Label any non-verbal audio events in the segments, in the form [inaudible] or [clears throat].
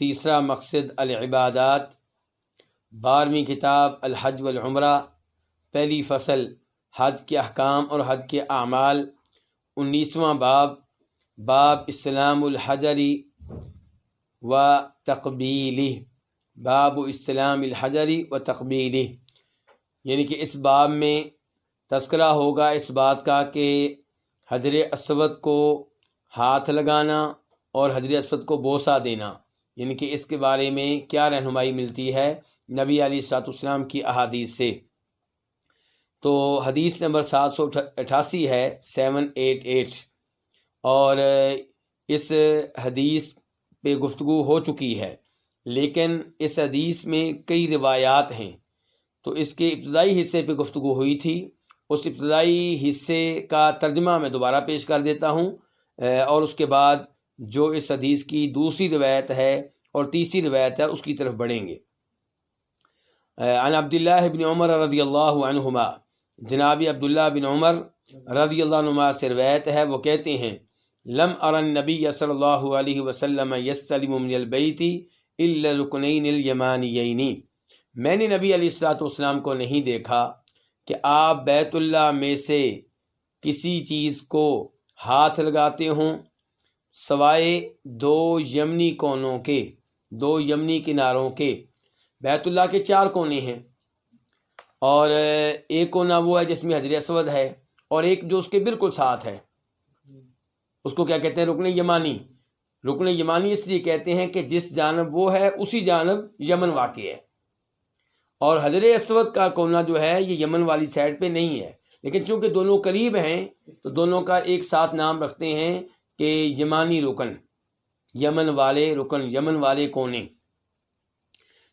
تیسرا مقصد العبادات۔ بارہویں کتاب الحج والعمرہ، پہلی فصل حج کے احکام اور حج کے اعمال۔ انیسواں باب باب اسلام الحجری و تقبیلی۔ باب اسلام الحجری و تقبیلی۔ یعنی کہ اس باب میں تذکرہ ہوگا اس بات کا کہ حضر اسود کو ہاتھ لگانا اور حضر اسود کو بوسا دینا۔ یعنی کہ اس کے بارے میں کیا رہنمائی ملتی ہے نبی علی سات اسلام کی احادیث سے۔ تو حدیث نمبر سات سو اٹھاسی ہے، سیون ایٹ ایٹ۔ اور اس حدیث پہ گفتگو ہو چکی ہے، لیکن اس حدیث میں کئی روایات ہیں۔ تو اس کے ابتدائی حصے پہ گفتگو ہوئی تھی۔ اس ابتدائی حصے کا ترجمہ میں دوبارہ پیش کر دیتا ہوں۔ اور اس کے بعد جو اس حدیث کی دوسری روایت ہے اور تیسری روایت ہے، اس کی طرف بڑھیں گے۔ عن عبداللہ بن عمر رضی اللہ عنہما، جناب عبداللہ بن عمر رضی اللہ عنہما سے روایت ہے، وہ کہتے ہیں، لم ارن نبی صلی اللہ علیہ وسلم یستلم من البیت الا رکنین الیمانیین۔ میں نے نبی علیہ الصلوۃ والسلام کو نہیں دیکھا کہ آپ بیت اللہ میں سے کسی چیز کو ہاتھ لگاتے ہوں سوائے دو یمنی کونوں کے، دو یمنی کناروں کے۔ بیت اللہ کے چار کونے ہیں۔ اور، ایک کونا وہ ہے جس میں حضر اسود ہے، اور ایک جو اس کے بالکل ساتھ ہے۔ اس کو کیا کہتے ہیں؟ رکن یمانی۔ رکن یمانی اس لیے کہتے ہیں کہ جس جانب وہ ہے، اسی جانب یمن واقع ہے۔ اور حضر اسود کا کونا جو ہے، یہ یمن والی سائڈ پہ نہیں ہے۔ لیکن چونکہ دونوں قریب ہیں، تو دونوں کا ایک ساتھ نام رکھتے ہیں۔ کہ یمانی رکن، یمن والے رکن، یمن والے کونے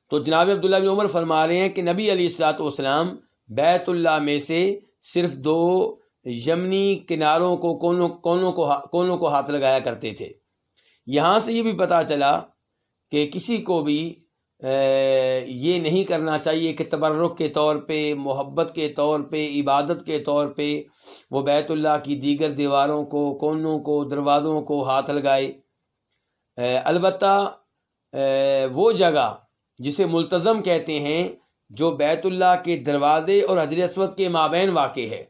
تو جناب عبداللہ بن عمر فرما رہے ہیں کہ نبی علی السلاط والسلام بیت اللہ میں سے صرف دو یمنی کناروں کو کونوں کونوں کو کونوں کو ہاتھ لگایا کرتے تھے۔ یہاں سے یہ بھی پتہ چلا کہ کسی کو بھی یہ نہیں کرنا چاہیے کہ تبرک کے طور پہ، محبت کے طور پہ، عبادت کے طور پہ وہ بیت اللہ کی دیگر دیواروں کو، کونوں کو، دروازوں کو ہاتھ لگائے۔ البتہ وہ جگہ جسے ملتظم کہتے ہیں، جو بیت اللہ کے دروازے اور حضر اسود کے مابین واقع ہے،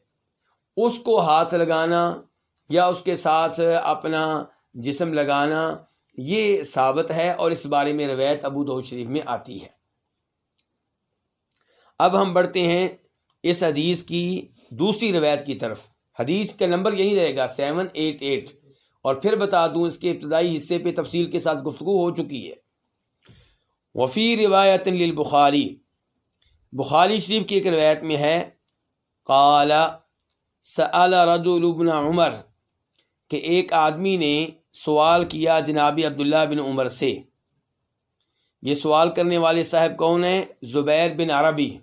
اس کو ہاتھ لگانا یا اس کے ساتھ اپنا جسم لگانا یہ ثابت ہے اور اس بارے میں روایت ابو دو شریف میں آتی ہے۔ اب ہم بڑھتے ہیں اس حدیث کی دوسری روایت کی طرف۔ حدیث کا نمبر یہی رہے گا، سیون ایٹ ایٹ۔ اور پھر بتا دوں اس کے ابتدائی حصے پہ تفصیل کے ساتھ گفتگو ہو چکی ہے۔ وفی روایت للبخاری۔ بخاری شریف کی ایک روایت میں ہے کالا سأل رجل ابن عمر کہ ایک آدمی نے سوال کیا جناب عبداللہ بن عمر سے۔ یہ سوال کرنے والے صاحب کون ہیں؟ زبیر بن عربی۔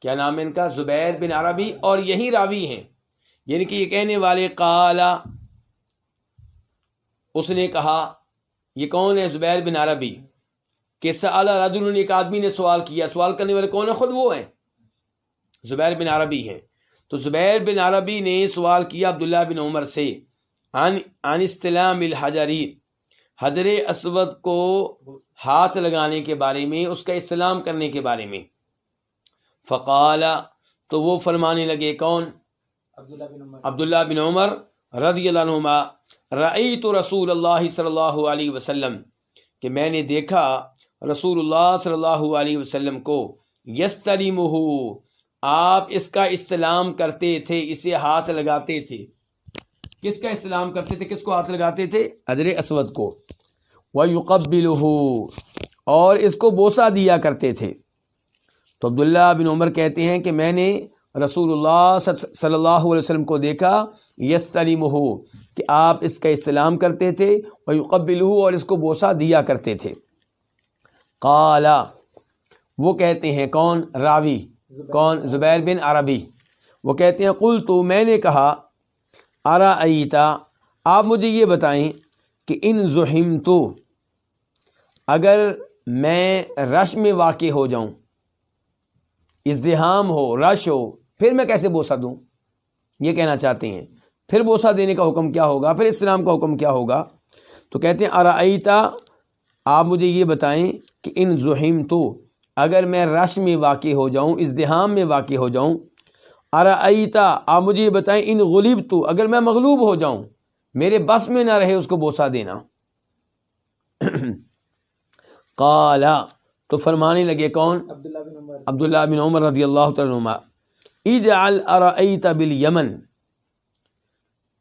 کیا نام ہے ان کا؟ زبیر بن عربی اور یہی راوی ہیں۔ یعنی کہ یہ کہنے والے کالا اس نے کہا، یہ کون ہے؟ زبیر بن عربی۔ کہ سال رجل، ایک آدمی نے سوال کیا۔ سوال کرنے والے کون ہیں؟ خود وہ ہیں۔ زبیر بن عربی ہیں۔ تو زبیر بن عربی نے سوال کیا عبداللہ بن عمر سے۔ عن عن استلام الحجری حضر اسود کو ہاتھ لگانے کے بارے میں اس کا اسلام کرنے کے بارے میں۔ فقال تو وہ فرمانے لگے کون؟ عبداللہ بن عمر۔ رضی اللہ عنہما رأیت رسول اللہ صلی اللہ علیہ وسلم کہ میں نے دیکھا رسول اللہ صلی اللہ علیہ وسلم کو یستلمہ آپ اس کا اسلام کرتے تھے اسے ہاتھ لگاتے تھے۔ کس کا اسلام کرتے تھے، کس کو ہاتھ لگاتے تھے؟ حضر اسود کو۔ وَيُقَبِّلُهُ، اور اس کو بوسا دیا کرتے تھے۔ تو عبداللہ بن عمر کہتے ہیں کہ میں نے رسول اللہ صلی اللہ علیہ وسلم کو دیکھا یس ہو کہ آپ اس کا اسلام کرتے تھے۔ وَيُقَبِّلُهُ، اور اس کو بوسا دیا کرتے تھے۔ قالا وہ کہتے ہیں، کون راوی؟ کون؟ زبیر بن عربی۔ وہ کہتے ہیں قل تو میں نے کہا ارا ایتا آپ مجھے یہ بتائیں کہ ان ظہم تو اگر میں رش میں واقع ہو جاؤں، ازدحام ہو، رش ہو، پھر میں کیسے بوسا دوں؟ یہ کہنا چاہتے ہیں۔ پھر بوسا دینے کا حکم کیا ہوگا؟ پھر اسلام کا حکم کیا ہوگا؟ تو کہتے ہیں ارائیتا آپ مجھے یہ بتائیں کہ ان ظہم تو اگر میں رش میں واقع ہو جاؤں، ازدحام میں واقع ہو جاؤں ارائیتا، آپ مجھے یہ بتائیں، ان غلیب تو اگر میں مغلوب ہو جاؤں، میرے بس میں نہ رہے اس کو بوسا دینا۔ [clears throat] قالا، تو فرمانے لگے کون؟ عبداللہ بن عمر رضی اللہ تعالیٰ اجعل ارائیت بالیمن۔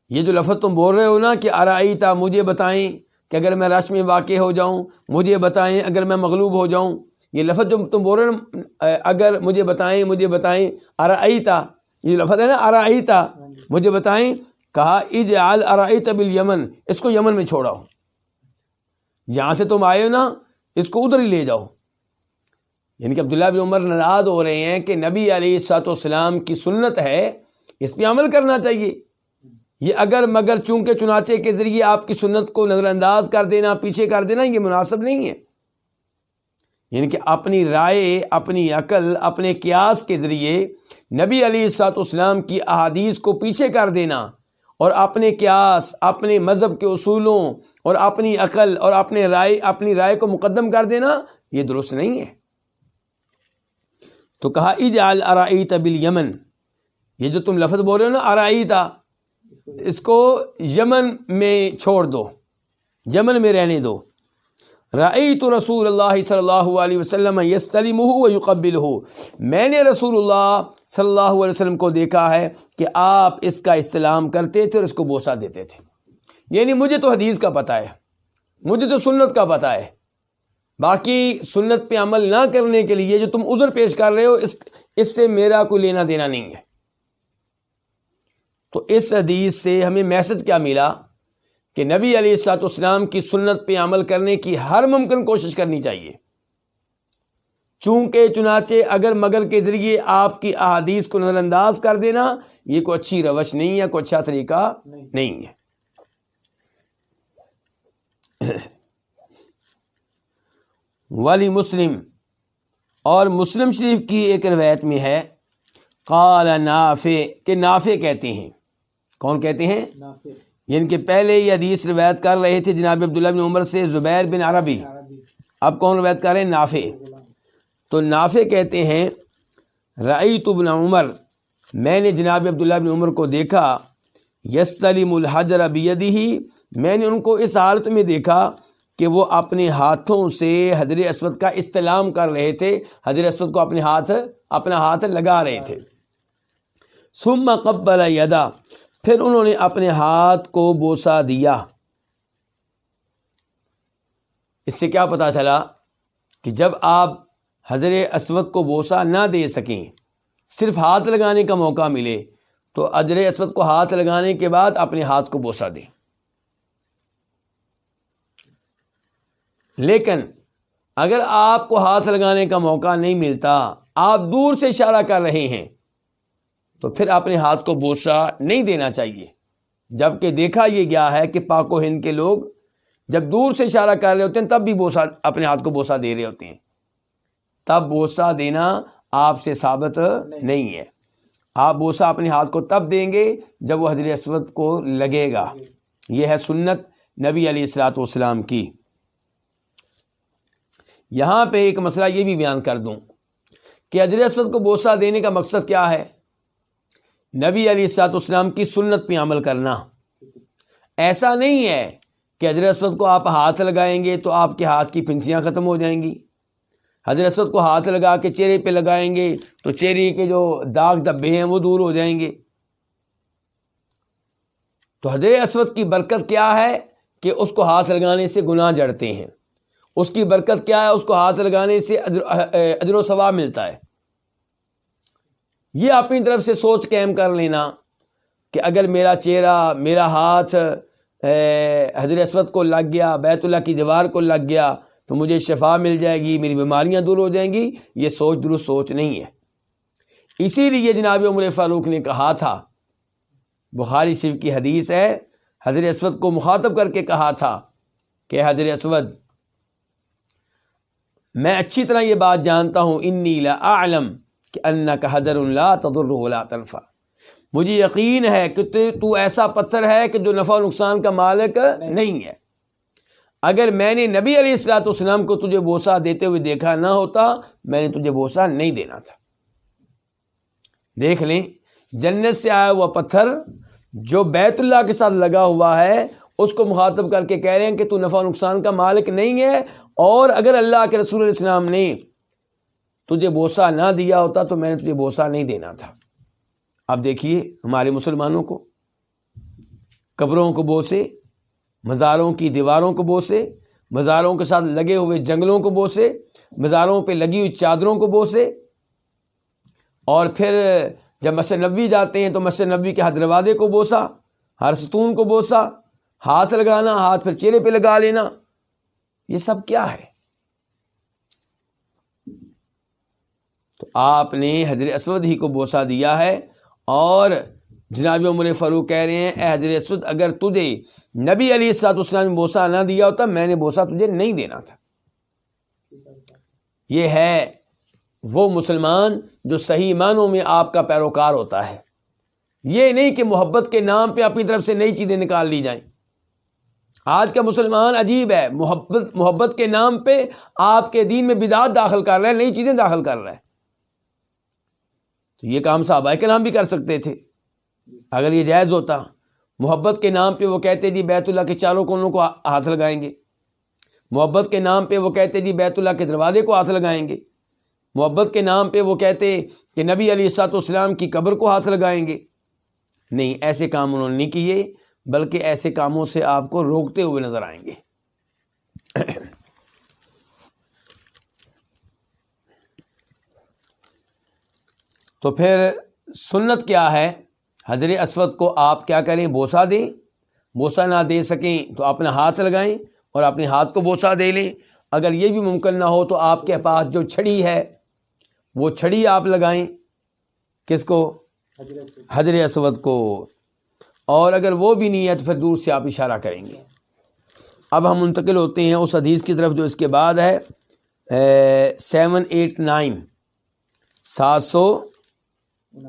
یہ جو لفظ تم بول رہے ہو نا کہ ارائیتا، مجھے بتائیں کہ اگر میں رش میں واقع ہو جاؤں، مجھے بتائیں اگر میں مغلوب ہو جاؤں۔ یہ لفظ جو تم بول رہے ہو، اگر مجھے بتائیں مجھے بتائیں، ارائیتا یہ لفظ ہے نا ارائیتا مجھے بتائیں کہا اجعل ارائیت بالیمن اس کو یمن میں چھوڑا ہو جہاں سے تم آئے ہو نا اس کو ادھر ہی لے جاؤ۔ یعنی کہ عبداللہ بن عمر ناراض ہو رہے ہیں کہ نبی علیہ سات والسلام کی سنت ہے اس پہ عمل کرنا چاہیے۔ یہ اگر مگر چونکہ چنانچے کے ذریعے آپ کی سنت کو نظر انداز کر دینا پیچھے کر دینا یہ مناسب نہیں ہے۔ یعنی کہ اپنی رائے اپنی عقل اپنے قیاس کے ذریعے نبی علی سات اسلام کی احادیث کو پیچھے کر دینا اور اپنے قیاس، اپنے مذہب کے اصولوں اور اپنی عقل اور اپنے رائے، اپنی رائے کو مقدم کر دینا یہ درست نہیں ہے۔ تو کہا، اجعل ارائیت بالیمن یہ جو تم لفظ بول رہے ہو نا ارائیتا اس کو یمن میں چھوڑ دو، یمن میں رہنے دو۔ رعیت رسول اللہ صلی اللہ علیہ وسلم یسلم یقبل ہو میں نے رسول اللہ صلی اللہ علیہ وسلم کو دیکھا ہے کہ آپ اس کا استلام کرتے تھے اور اس کو بوسا دیتے تھے۔ یعنی مجھے تو حدیث کا پتہ ہے، مجھے تو سنت کا پتہ ہے۔ باقی سنت پہ عمل نہ کرنے کے لیے جو تم عذر پیش کر رہے ہو، اس اس سے میرا کوئی لینا دینا نہیں ہے۔ تو اس حدیث سے ہمیں میسج کیا ملا کہ نبی علیہ السلاط اسلام کی سنت پہ عمل کرنے کی ہر ممکن کوشش کرنی چاہیے۔ چونکہ چنانچہ اگر مگر کے ذریعے آپ کی احادیث کو نظر انداز کر دینا یہ کوئی اچھی روش نہیں ہے کوئی اچھا طریقہ نہیں ہے۔ والی مسلم اور مسلم شریف کی ایک روایت میں ہے قال نافع کہ نافع کہتے ہیں۔ کون کہتے ہیں؟ یعنی کہ پہلے یہ حدیث روایت کر رہے تھے جناب عبداللہ بن عمر سے زبیر بن عربی۔ اب کون روایت کر رہے ہیں؟ نافع۔ تو نافع کہتے ہیں رعیت بن عمر، میں نے جناب عبداللہ بن عمر کو دیکھا یس سلیم الحجر ابیدی میں نے ان کو اس حالت میں دیکھا کہ وہ اپنے ہاتھوں سے حضر اسود کا استعلام کر رہے تھے حضر اسود کو اپنے ہاتھ، اپنا ہاتھ لگا رہے تھے۔ سم قبل یدا، پھر انہوں نے اپنے ہاتھ کو بوسا دیا۔ اس سے کیا پتا چلا کہ جب آپ حضرت اسود کو بوسا نہ دے سکیں۔ صرف ہاتھ لگانے کا موقع ملے تو حضر اسود کو ہاتھ لگانے کے بعد اپنے ہاتھ کو بوسا دیں۔ لیکن اگر آپ کو ہاتھ لگانے کا موقع نہیں ملتا، آپ دور سے اشارہ کر رہے ہیں، تو پھر اپنے ہاتھ کو بوسا نہیں دینا چاہیے۔ جبکہ دیکھا یہ گیا ہے کہ پاک و ہند کے لوگ جب دور سے اشارہ کر رہے ہوتے ہیں، تب بھی بوسا اپنے ہاتھ کو بوسا دے رہے ہوتے ہیں۔ تب بوسا دینا آپ سے ثابت نہیں۔ ہے۔ آپ بوسا اپنے ہاتھ کو تب دیں گے جب وہ حضر اسود کو لگے گا۔ یہ ہے سنت نبی علیہ السلاۃ والسلام کی۔ یہاں پہ ایک مسئلہ یہ بھی بیان کر دوں کہ حضر اسود کو بوسا دینے کا مقصد کیا ہے۔ نبی علیہ السلاط والسلام کی سنت پہ عمل کرنا۔ ایسا نہیں ہے کہ حضرت اسود کو آپ ہاتھ لگائیں گے تو آپ کے ہاتھ کی پنسیاں ختم ہو جائیں گی۔ حضرت اسود کو ہاتھ لگا کے چہرے پہ لگائیں گے تو چہرے کے جو داغ دبے ہیں وہ دور ہو جائیں گے۔ تو حضرت اسود کی برکت کیا ہے کہ اس کو ہاتھ لگانے سے گناہ جڑتے ہیں۔ اس کی برکت کیا ہے؟ اس کو ہاتھ لگانے سے اجر و ثواب ملتا ہے۔ یہ اپنی طرف سے سوچ قائم کر لینا کہ اگر میرا چہرہ، میرا ہاتھ حضرت اسود کو لگ گیا، بیت اللہ کی دیوار کو لگ گیا تو مجھے شفا مل جائے گی، میری بیماریاں دور ہو جائیں گی۔ یہ سوچ درست سوچ نہیں ہے۔ اسی لیے جناب عمر فاروق نے کہا تھا، بخاری شریف کی حدیث ہے، حضرت اسود کو مخاطب کر کے کہا تھا کہ حضرت اسود، میں اچھی طرح یہ بات جانتا ہوں، انی عالم کہ اللہ کا حضر اللہ تدر تنفع۔ مجھے یقین ہے کہ تو ایسا پتھر ہے کہ جو نفع و نقصان کا مالک نہیں ہے۔ اگر میں نے نبی علیہ السلاۃ والسلام کو تجھے بوسا دیتے ہوئے دیکھا نہ ہوتا، میں نے تجھے بوسا نہیں دینا تھا۔ دیکھ لیں، جنت سے آیا ہوا پتھر جو بیت اللہ کے ساتھ لگا ہوا ہے، اس کو مخاطب کر کے کہہ رہے ہیں کہ تو نفع نقصان کا مالک نہیں ہے، اور اگر اللہ کے رسول علیہ السلام نے تجھے بوسا نہ دیا ہوتا تو میں نے تجھے بوسا نہیں دینا تھا۔ اب دیکھیے ہمارے مسلمانوں کو، قبروں کو بوسے مزاروں کی دیواروں کو بوسے، مزاروں کے ساتھ لگے ہوئے جنگلوں کو بوسے، مزاروں پہ لگی ہوئی چادروں کو بوسے۔ اور پھر جب مسجد نبی جاتے ہیں تو مسجد نبی کے ہاتھ دروازے کو بوسا، ہر ستون کو بوسا، ہاتھ لگانا، ہاتھ پھر چہرے پہ لگا لینا۔ یہ سب کیا ہے؟ تو آپ نے حضرت اسود ہی کو بوسا دیا ہے۔ اور جناب عمر فاروق کہہ رہے ہیں، اے حضرت اسود، اگر تجھے نبی علی السلاط اسلام نے بوسا نہ دیا ہوتا، میں نے بوسا تجھے نہیں دینا تھا۔ یہ ہے وہ مسلمان جو صحیح معنوں میں آپ کا پیروکار ہوتا ہے۔ یہ نہیں کہ محبت کے نام پہ اپنی طرف سے نئی چیزیں نکال لی جائیں۔ آج کا مسلمان عجیب ہے، محبت محبت کے نام پہ آپ کے دین میں بدعت داخل کر رہا ہے نئی چیزیں داخل کر رہا ہے تو یہ کام صحابہ کے نام بھی کر سکتے تھے۔ اگر یہ جائز ہوتا محبت کے نام پہ وہ کہتے جی بیت اللہ کے چاروں کونوں کو ہاتھ لگائیں گے۔ محبت کے نام پہ وہ کہتے جی بیت اللہ کے دروازے کو ہاتھ لگائیں گے۔ محبت کے نام پہ وہ کہتے کہ نبی علی سات والسلام کی قبر کو ہاتھ لگائیں گے۔ نہیں، ایسے کام انہوں نے نہیں کیے، بلکہ ایسے کاموں سے آپ کو روکتے ہوئے نظر آئیں گے۔ تو پھر سنت کیا ہے؟ حضر اسود کو آپ کیا کریں؟ بوسا دیں۔ بوسا نہ دے سکیں تو اپنا ہاتھ لگائیں اور اپنے ہاتھ کو بوسا دے لیں۔ اگر یہ بھی ممکن نہ ہو تو آپ کے پاس جو چھڑی ہے، وہ چھڑی آپ لگائیں۔ کس کو؟ حضر اسود کو۔ اور اگر وہ بھی نہیں ہے تو پھر دور سے آپ اشارہ کریں گے۔ اب ہم منتقل ہوتے ہیں اس حدیث کی طرف، جو اس کے بعد ہے۔ سیون، ایٹ، نائن، سات سو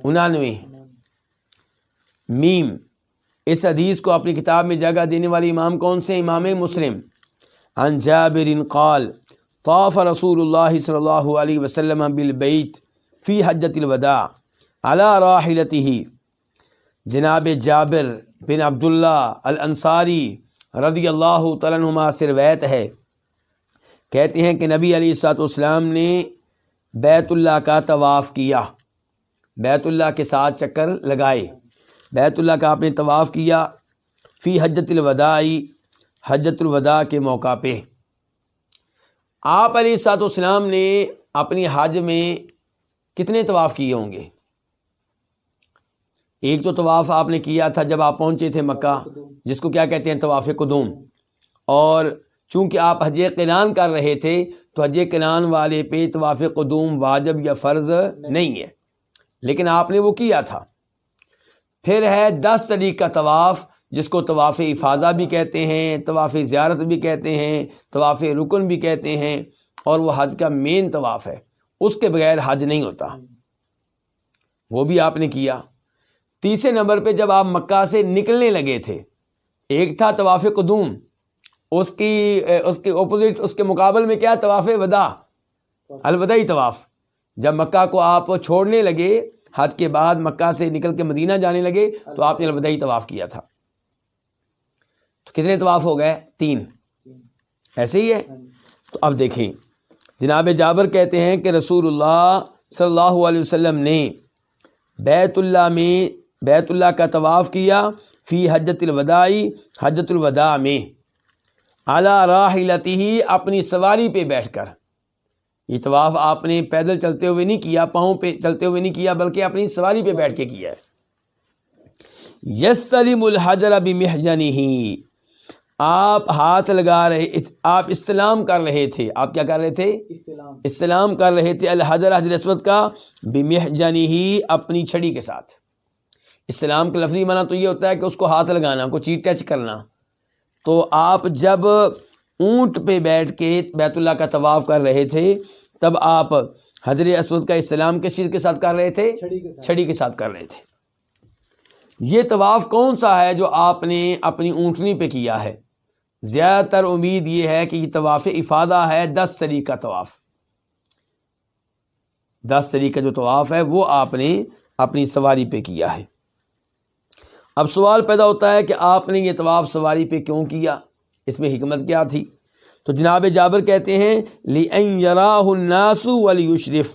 انانوے۔ میم، اس حدیث کو اپنی کتاب میں جگہ دینے والے امام کون سے؟ امام مسلم۔ عن جابر قال، طاف رسول اللہ صلی اللہ علیہ وسلم بالبیت فی حجت الوداع على راحلته جناب جابر بن عبداللہ الانصاری رضی اللہ تعالیٰ عنہ سے روایت ہے۔ کہتے ہیں کہ نبی علی سات والسلام نے بیت اللہ کا طواف کیا۔ بیت اللہ کے ساتھ چکر لگائے۔ بیت اللہ کا آپ نے طواف کیا فی حجت الوداعی، حجت الوداع کے موقع پہ۔ آپ علی سات والسلام نے اپنی حج میں کتنے طواف کیے ہوں گے؟ ایک تو طواف آپ نے کیا تھا جب آپ پہنچے تھے مکہ، جس کو کیا کہتے ہیں طواف قدوم۔ اور چونکہ آپ حج قنان کر رہے تھے، تو حج قنان والے پہ طواف قدوم واجب یا فرض نہیں ہے۔ لیکن آپ نے وہ کیا تھا۔ پھر ہے دس طریق کا طواف، جس کو طواف افاظہ بھی کہتے ہیں، طواف زیارت بھی کہتے ہیں، طواف رکن بھی کہتے ہیں، اور وہ حج کا مین طواف ہے۔ اس کے بغیر حج نہیں ہوتا۔ وہ بھی آپ نے کیا۔ تیسرے نمبر پہ جب آپ مکہ سے نکلنے لگے تھے، ایک تھا طواف قدوم۔ اس کی، اس کے اپوزٹ اس کے مقابل میں کیا طواف ودا؟ الوداعی طواف۔ جب مکہ کو آپ چھوڑنے لگے حد کے بعد مکہ سے نکل کے مدینہ جانے لگے تو آپ نے الوداعی طواف کیا تھا۔ تو کتنے طواف ہو گئے؟ تین۔ ایسے ہی ہے؟ تو اب دیکھیں۔ جناب جابر کہتے ہیں کہ رسول اللہ صلی اللہ علیہ وسلم نے بیت اللہ میں بیت اللہ کا طواف کیا فی حجت الوداعی، حجت الوداع میں۔ اعلیٰ راہ اپنی سواری پہ بیٹھ کر۔ یہ طواف آپ نے پیدل چلتے ہوئے نہیں کیا پاؤں پہ چلتے ہوئے نہیں کیا بلکہ اپنی سواری پہ بیٹھ کے کیا ہے۔ یس سلیم الحجر ابھی مہجنی ہی آپ ہاتھ لگا رہے آپ اسلام کر رہے تھے۔ آپ کیا کر رہے تھے؟ اسلام کر رہے تھے الحجر حضر اسود کا بمحجنی ہی اپنی چھڑی کے ساتھ۔ اسلام کا لفظی معنی تو یہ ہوتا ہے کہ اس کو ہاتھ لگانا کو چیٹ ٹچ کرنا۔ تو آپ جب اونٹ پہ بیٹھ کے بیت اللہ کا طواف کر رہے تھے تب آپ حضر اسود کا اسلام کس چیز کے ساتھ کر رہے تھے چھڑی کے ساتھ۔ کر رہے تھے۔ یہ طواف کون سا ہے جو آپ نے اپنی اونٹنی پہ کیا ہے؟ زیادہ تر امید یہ ہے کہ یہ طواف افادہ ہے دس سری کا طواف۔ دس سری کا جو طواف ہے وہ آپ نے اپنی سواری پہ کیا ہے۔ اب سوال پیدا ہوتا ہے کہ آپ نے یہ طواف سواری پہ کیوں کیا؟ اس میں حکمت کیا تھی؟ تو جناب جابر کہتے ہیں لی الناسو ولیشرف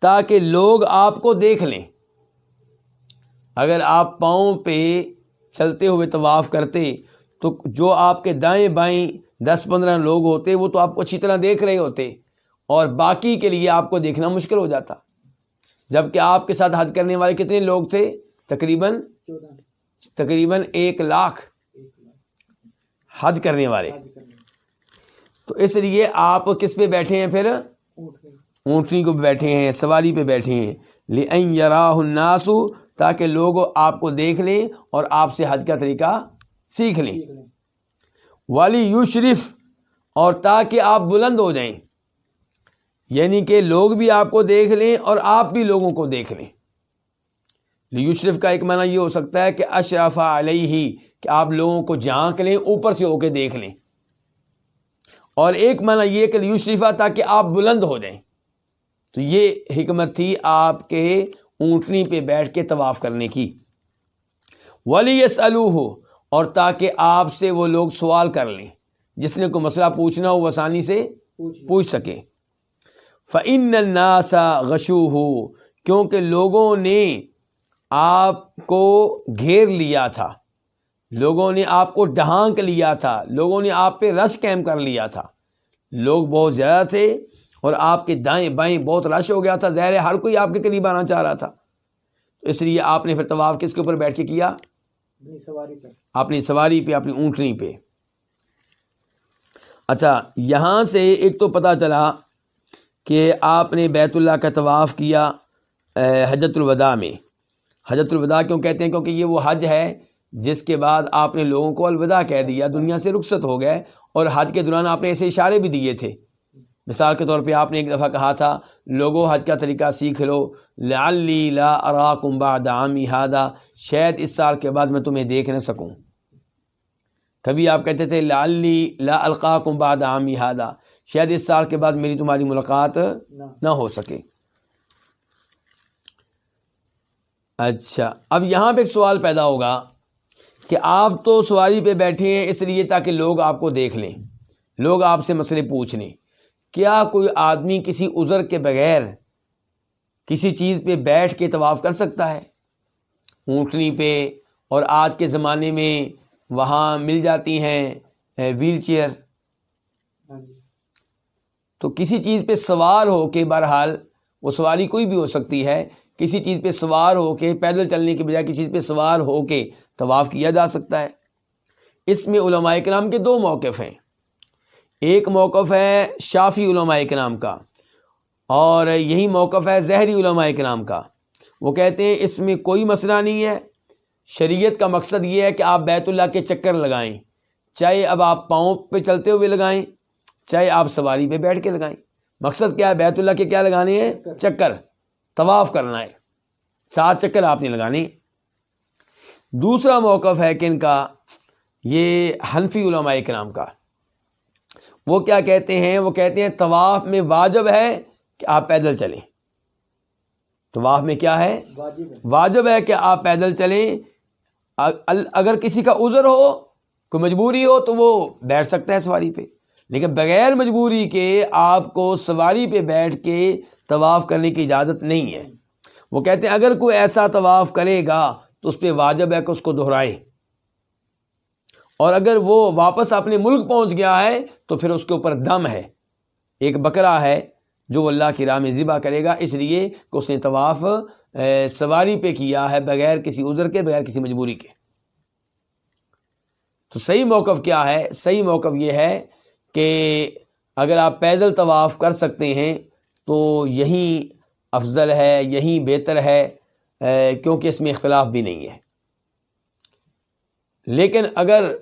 تاکہ لوگ آپ کو دیکھ لیں۔ اگر آپ پاؤں پہ چلتے ہوئے طواف کرتے تو جو آپ کے دائیں بائیں دس پندرہ لوگ ہوتے وہ تو آپ کو اچھی طرح دیکھ رہے ہوتے اور باقی کے لیے آپ کو دیکھنا مشکل ہو جاتا۔ جبکہ آپ کے ساتھ حد کرنے والے کتنے لوگ تھے؟ تقریباً تقریباً ایک لاکھ۔ حد کرنے والے۔ تو اس لیے آپ کس پہ بیٹھے ہیں پھر؟ اونٹنی۔ کو بیٹھے ہیں سواری پہ بیٹھے ہیں۔ الناسو تاکہ لوگ آپ کو دیکھ لیں اور آپ سے حج کا طریقہ سیکھ لیں۔ والی یو شریف اور تاکہ آپ بلند ہو جائیں۔ یعنی کہ لوگ بھی آپ کو دیکھ لیں اور آپ بھی لوگوں کو دیکھ لیں۔ یو شریف کا ایک معنی یہ ہو سکتا ہے کہ اشرف علیہ کہ آپ لوگوں کو جھانک لیں، اوپر سے ہو کے دیکھ لیں۔ اور ایک معنی یہ کہ یو شریفہ تاکہ آپ بلند ہو جائیں۔ تو یہ حکمت تھی آپ کے اونٹنی پہ بیٹھ کے طواف کرنے کی۔ ولی یس ہو اور تاکہ آپ سے وہ لوگ سوال کر لیں۔ جس نے کوئی مسئلہ پوچھنا ہو آسانی سے پوچھ سکے۔ فعن ناسا غشو ہو کیونکہ لوگوں نے آپ کو گھیر لیا تھا۔ لوگوں نے آپ کو ڈھانک لیا تھا، لوگوں نے آپ پہ رش کیمپ کر لیا تھا۔ لوگ بہت زیادہ تھے اور آپ کے دائیں بائیں بہت رش ہو گیا تھا، ظاہر ہر کوئی آپ کے قریب آنا چاہ رہا تھا۔ تو اس لیے آپ نے پھر طواف کس کے اوپر بیٹھ کے کیا؟ اپنی سواری پہ، اپنی اونٹنی پہ۔ اچھا یہاں سے ایک تو پتہ چلا کہ آپ نے بیت اللہ کا طواف کیا حجت الوداع میں۔ حجت الوداع کیوں کہتے ہیں؟ کیونکہ یہ وہ حج ہے جس کے بعد آپ نے لوگوں کو الوداع کہہ دیا، دنیا سے رخصت ہو گئے اور حج کے دوران آپ نے ایسے اشارے بھی دیے تھے۔ مثال کے طور پہ آپ نے ایک دفعہ کہا تھا لوگوں حج کا طریقہ سیکھ لو لالی لا اراکم بعد عامی ہادا شاید اس سال کے بعد میں تمہیں دیکھ نہ سکوں۔ کبھی آپ کہتے تھے لالی لا القاکم بعد عامی ہادا شاید اس سال کے بعد میری تمہاری ملاقات نہ ہو سکے۔ اچھا اب یہاں پہ ایک سوال پیدا ہوگا۔ کہ آپ تو سواری پہ بیٹھے ہیں اس لیے تاکہ لوگ آپ کو دیکھ لیں لوگ آپ سے مسئلے پوچھ لیں۔ کیا کوئی آدمی کسی عذر کے بغیر کسی چیز پہ بیٹھ کے طواف کر سکتا ہے؟ اونٹنی پہ اور آج کے زمانے میں وہاں مل جاتی ہیں ویل چیئر۔ تو کسی چیز پہ سوار ہو کے بہرحال وہ سواری کوئی بھی ہو سکتی ہے کسی چیز پہ سوار ہو کے پیدل چلنے کے بجائے کسی چیز پہ سوار ہو کے طواف کیا جا سکتا ہے۔ اس میں علماء کرام کے دو موقف ہیں۔ ایک موقف ہے شافی علماء کرام کا اور یہی موقف ہے زہری علماء کرام کا۔ وہ کہتے ہیں اس میں کوئی مسئلہ نہیں ہے۔ شریعت کا مقصد یہ ہے کہ آپ بیت اللہ کے چکر لگائیں۔ چاہے اب آپ پاؤں پہ چلتے ہوئے لگائیں، چاہے آپ سواری پہ بیٹھ کے لگائیں۔ مقصد کیا ہے؟ بیت اللہ کے کیا لگانے ہیں؟ چکر۔ طواف کرنا ہے۔ سات چکر آپ نے لگانے۔ دوسرا موقف ہے کہ ان کا، یہ حنفی علماء کرام کا۔ وہ کیا کہتے ہیں؟ وہ کہتے ہیں طواف میں واجب ہے کہ آپ پیدل چلیں۔ طواف میں کیا ہے؟ واجب ہے کہ آپ پیدل چلیں۔ اگر کسی کا عذر ہو، کوئی مجبوری ہو تو وہ بیٹھ سکتا ہے سواری پہ۔ لیکن بغیر مجبوری کے آپ کو سواری پہ بیٹھ کے طواف کرنے کی اجازت نہیں ہے۔ وہ کہتے ہیں اگر کوئی ایسا طواف کرے گا تو اس پہ واجب ہے کہ اس کو دہرائے اور اگر وہ واپس اپنے ملک پہنچ گیا ہے تو پھر اس کے اوپر دم ہے۔ ایک بکرا ہے جو اللہ کی راہ میں ذبح کرے گا، اس لیے کہ اس نے طواف سواری پہ کیا ہے بغیر کسی عذر کے، بغیر کسی مجبوری کے۔ تو صحیح موقف کیا ہے؟ صحیح موقف یہ ہے کہ اگر آپ پیدل طواف کر سکتے ہیں تو یہیں افضل ہے یہیں بہتر ہے۔ کیونکہ اس میں اختلاف بھی نہیں ہے۔ لیکن اگر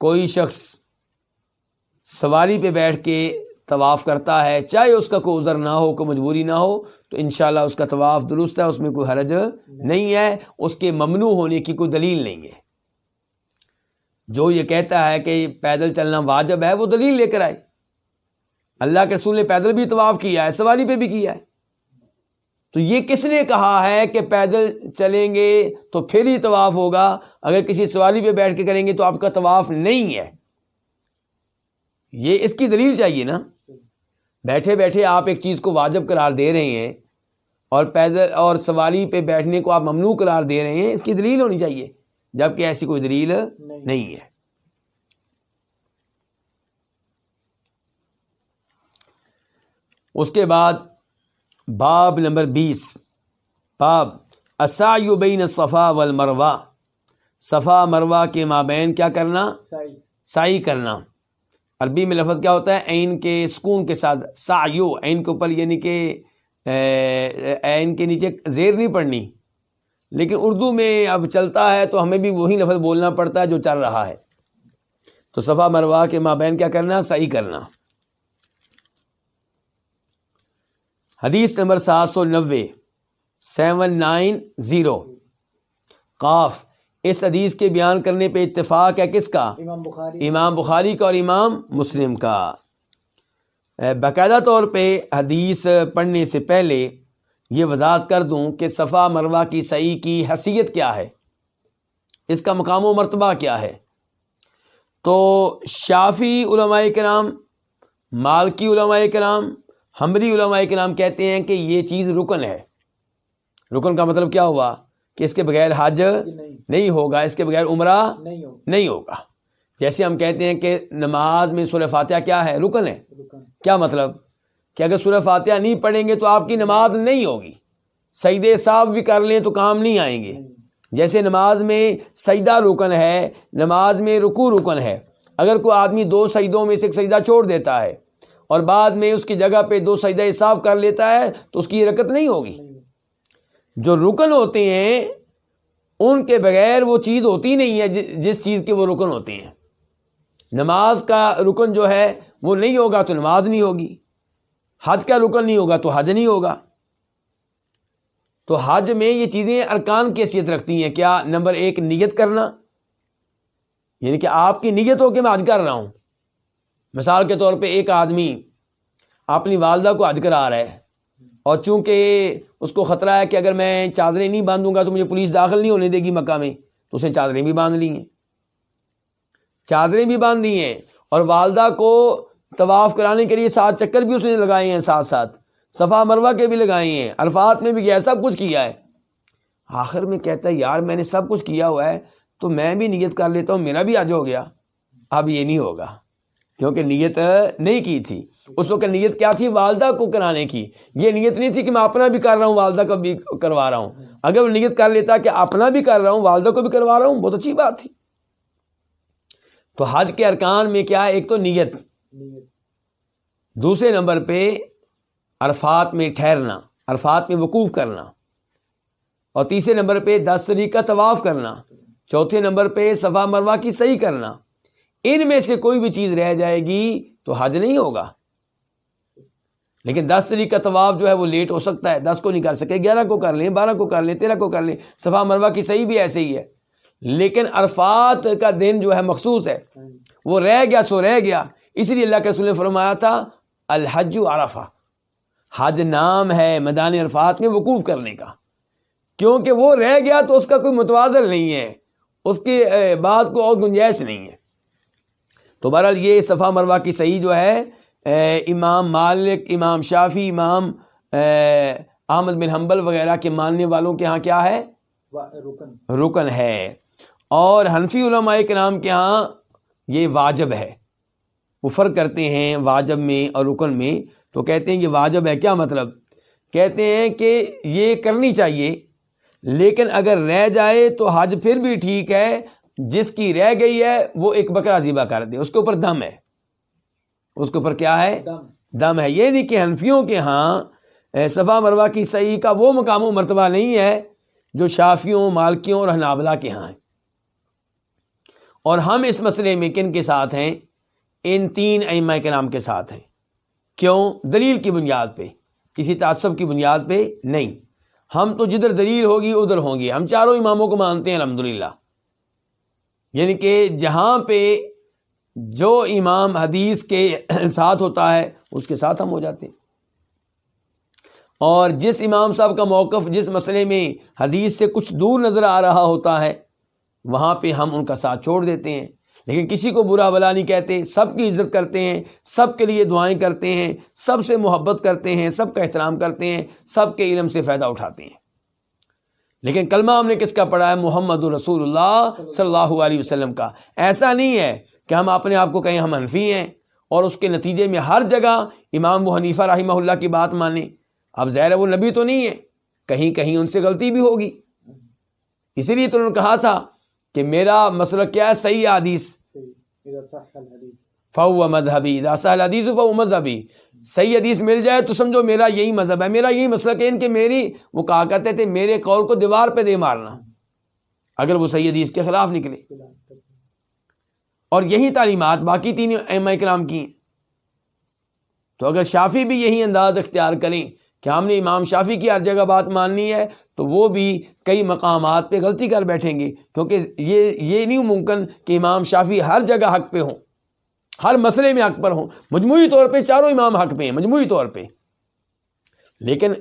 کوئی شخص سواری پہ بیٹھ کے طواف کرتا ہے، چاہے اس کا کوئی عذر نہ ہو، کوئی مجبوری نہ ہو، تو انشاءاللہ اس کا طواف درست ہے، اس میں کوئی حرج نہیں ہے، اس کے ممنوع ہونے کی کوئی دلیل نہیں ہے۔ جو یہ کہتا ہے کہ پیدل چلنا واجب ہے، وہ دلیل لے کر آئے۔ اللہ کے رسول نے پیدل بھی طواف کیا ہے، سواری پہ بھی کیا ہے۔ تو یہ کس نے کہا ہے کہ پیدل چلیں گے تو پھر ہی طواف ہوگا؟ اگر کسی سواری پہ بیٹھ کے کریں گے تو آپ کا طواف نہیں ہے۔ یہ اس کی دلیل چاہیے نا۔ بیٹھے بیٹھے آپ ایک چیز کو واجب قرار دے رہے ہیں اور پیدل اور سواری پہ بیٹھنے کو آپ ممنوع قرار دے رہے ہیں اس کی دلیل ہونی چاہیے جبکہ ایسی کوئی دلیل نہیں ہے۔ اس کے بعد باب نمبر بیس۔ باب بین صفا و مروا صفا مروا کے مابین کیا کرنا؟ سائی کرنا۔ عربی میں لفظ کیا ہوتا ہے؟ عین کے سکون کے ساتھ۔ سایو عین کے اوپر یعنی کہ عین کے نیچے زیر نہیں پڑنی۔ لیکن اردو میں اب چلتا ہے تو ہمیں بھی وہی لفظ بولنا پڑتا ہے جو چل رہا ہے۔ تو صفا مروا کے مابین کیا کرنا؟ صحیح کرنا۔ حدیث نمبر سات سو نوے سیون نائن زیرو۔ قاف اس حدیث کے بیان کرنے پہ اتفاق ہے کس کا؟ امام بخاری۔ امام بخاری کا اور امام مسلم کا۔ باقاعدہ طور پہ حدیث پڑھنے سے پہلے یہ وضاحت کر دوں کہ صفا مروا کی صحیح کی حیثیت کیا ہے۔ اس کا مقام و مرتبہ کیا ہے۔ تو شافی علماء کے نام مالکی علماء کے ہمری علماء کے نام کہتے ہیں کہ یہ چیز رکن ہے۔ رکن کا مطلب کیا ہوا؟ کہ اس کے بغیر حج نہیں ہوگا اس کے بغیر عمرہ نہیں ہوگا۔ جیسے ہم کہتے ہیں کہ نماز میں سورہ فاتحہ کیا ہے؟ رکن ہے۔ کیا مطلب؟ کہ اگر سورہ فاتحہ نہیں پڑھیں گے تو آپ کی نماز نہیں ہوگی۔ سجدے صاف بھی کر لیں تو کام نہیں آئیں گے۔ جیسے نماز میں سجدہ رکن ہے نماز میں رکو رکن ہے۔ اگر کوئی آدمی دو سجدوں میں سے ایک سجدہ چھوڑ دیتا ہے اور بعد میں اس کی جگہ پہ دو سجدہ صاف کر لیتا ہے تو اس کی رکت نہیں ہوگی۔ جو رکن ہوتے ہیں، ان کے بغیر وہ چیز ہوتی نہیں ہے، جس چیز کے وہ رکن ہوتے ہیں۔ نماز کا رکن جو ہے، وہ نہیں ہوگا تو نماز نہیں ہوگی۔ حج کا رکن نہیں ہوگا تو حج نہیں ہوگا۔ تو حج میں یہ چیزیں ارکان کی حیثیت رکھتی ہیں۔ کیا نمبر ایک، نیت کرنا؟ یعنی کہ آپ کی نیت ہو کہ میں حج کر رہا ہوں۔ مثال کے طور پہ ایک آدمی اپنی والدہ کو حج کرا رہا ہے اور چونکہ اس کو خطرہ ہے کہ اگر میں چادریں نہیں باندھوں گا تو مجھے پولیس داخل نہیں ہونے دے گی مکہ میں، تو اس نے چادریں بھی باندھ لی ہیں چادریں بھی باندھ دی ہیں اور والدہ کو طواف کرانے کے لیے سات چکر بھی اس نے لگائے ہیں ساتھ ساتھ۔ صفا مروا کے بھی لگائے ہیں الفاظ میں بھی کیا سب کچھ کیا ہے۔ آخر میں کہتا ہے، یار میں نے سب کچھ کیا ہوا ہے، تو میں بھی نیت کر لیتا ہوں، میرا بھی آج ہو گیا۔ اب یہ نہیں ہوگا۔ کیونکہ نیت نہیں کی تھی۔ اس وقت نیت کیا تھی؟ والدہ کو کرانے کی۔ یہ نیت نہیں تھی کہ میں اپنا بھی کر رہا ہوں، والدہ کو بھی کروا رہا ہوں۔ اگر وہ نیت کر لیتا کہ اپنا بھی کر رہا ہوں، والدہ کو بھی کروا رہا ہوں، بہت اچھی بات تھی۔ تو حج کے ارکان میں کیا ہے؟ ایک تو نیت۔ دوسرے نمبر پہ عرفات میں ٹھہرنا، عرفات میں وقوف کرنا۔ اور تیسرے نمبر پہ دس طریقہ طواف کرنا۔ چوتھے نمبر پہ صفا مروا کی صحیح کرنا۔ ان میں سے کوئی بھی چیز رہ جائے گی تو حج نہیں ہوگا۔ لیکن دس طریق کا طواف جو ہے وہ لیٹ ہو سکتا ہے۔ دس کو نہیں کر سکے، گیارہ کو کر لیں، بارہ کو کر لیں، تیرہ کو کر لیں۔ صفا مروا کی صحیح بھی ایسے ہی ہے۔ لیکن عرفات کا دن جو ہے مخصوص ہے۔ وہ رہ گیا، سو رہ گیا۔ اسی لیے اللہ کے رسول نے فرمایا تھا، الحج عرفہ۔ حج نام ہے میدان عرفات میں وقوف کرنے کا۔ کیونکہ وہ رہ گیا تو اس کا کوئی متوازر نہیں ہے۔ اس کی بات کو اور گنجائش نہیں ہے۔ تو بہرحال یہ صفا مروا کی صحیح جو ہے امام مالک امام شافی امام احمد بن حنبل وغیرہ کے ماننے والوں کے ہاں کیا ہے؟ رکن۔ رکن ہے۔ اور حنفی علماء کے نام کے ہاں یہ واجب ہے۔ وہ فرق کرتے ہیں واجب میں اور رکن میں۔ تو کہتے ہیں یہ واجب ہے کیا مطلب؟ کہتے ہیں کہ یہ کرنی چاہیے لیکن اگر رہ جائے تو حج پھر بھی ٹھیک ہے۔ جس کی رہ گئی ہے وہ ایک بکرا ذیبہ کر دے۔ اس کے اوپر دم ہے۔ اس کے اوپر کیا ہے؟ دم۔ ہے۔ یہ نہیں کہ حنفیوں کے ہاں صفا مروا کی صحیح کا وہ مقام و مرتبہ نہیں ہے جو شافیوں مالکیوں اور حنابلہ کے ہاں ہیں اور ہم اس مسئلے میں کن کے ساتھ ہیں؟ ان تین ائمہ کے نام کے ساتھ ہیں۔ کیوں؟ دلیل کی بنیاد پہ۔ کسی تعصب کی بنیاد پہ نہیں۔ ہم تو جدھر دلیل ہوگی ادھر ہوں گے۔ ہم چاروں اماموں کو مانتے ہیں الحمد یعنی کہ جہاں پہ جو امام حدیث کے ساتھ ہوتا ہے، اس کے ساتھ ہم ہو جاتے ہیں۔ اور جس امام صاحب کا موقف، جس مسئلے میں حدیث سے کچھ دور نظر آ رہا ہوتا ہے، وہاں پہ ہم ان کا ساتھ چھوڑ دیتے ہیں۔ لیکن کسی کو برا بلا نہیں کہتے، سب کی عزت کرتے ہیں، سب کے لیے دعائیں کرتے ہیں، سب سے محبت کرتے ہیں، سب کا احترام کرتے ہیں، سب کے علم سے فائدہ اٹھاتے ہیں۔ لیکن کلمہ ہم نے کس کا پڑھا ہے؟ محمد الرسول اللہ صلی اللہ علیہ وسلم کا۔ ایسا نہیں ہے کہ ہم اپنے آپ کو کہیں ہم انفی ہیں اور اس کے نتیجے میں ہر جگہ امام و حنیفہ رحمہ اللہ کی بات مانیں۔ اب ظاہر وہ نبی تو نہیں ہے کہیں کہیں ان سے غلطی بھی ہوگی۔ اسی لیے تو انہوں نے کہا تھا کہ میرا مسئلہ کیا ہے؟ صحیح حدیث۔ فو مذہبی حدیث فو مذہبی۔ صحیح حدیث مل جائے تو سمجھو میرا یہی مذہب ہے، میرا یہی مسئلہ کہ ان کے میری، وہ کہا کرتے تھے، میرے قول کو دیوار پہ دے مارنا، اگر وہ صحیح حدیث کے خلاف نکلے۔ اور یہی تعلیمات باقی تین ایم کرام کی ہیں۔ تو اگر شافی بھی یہی انداز اختیار کریں کہ ہم نے امام شافی کی ہر جگہ بات ماننی ہے، تو وہ بھی کئی مقامات پہ غلطی کر بیٹھیں گے، کیونکہ یہ یہ نہیں ممکن کہ امام شافی ہر جگہ حق پہ ہوں۔ ہر مسئلے میں حق پر ہوں۔ مجموعی طور پہ چاروں امام حق پہ ہیں، مجموعی طور پہ۔ لیکن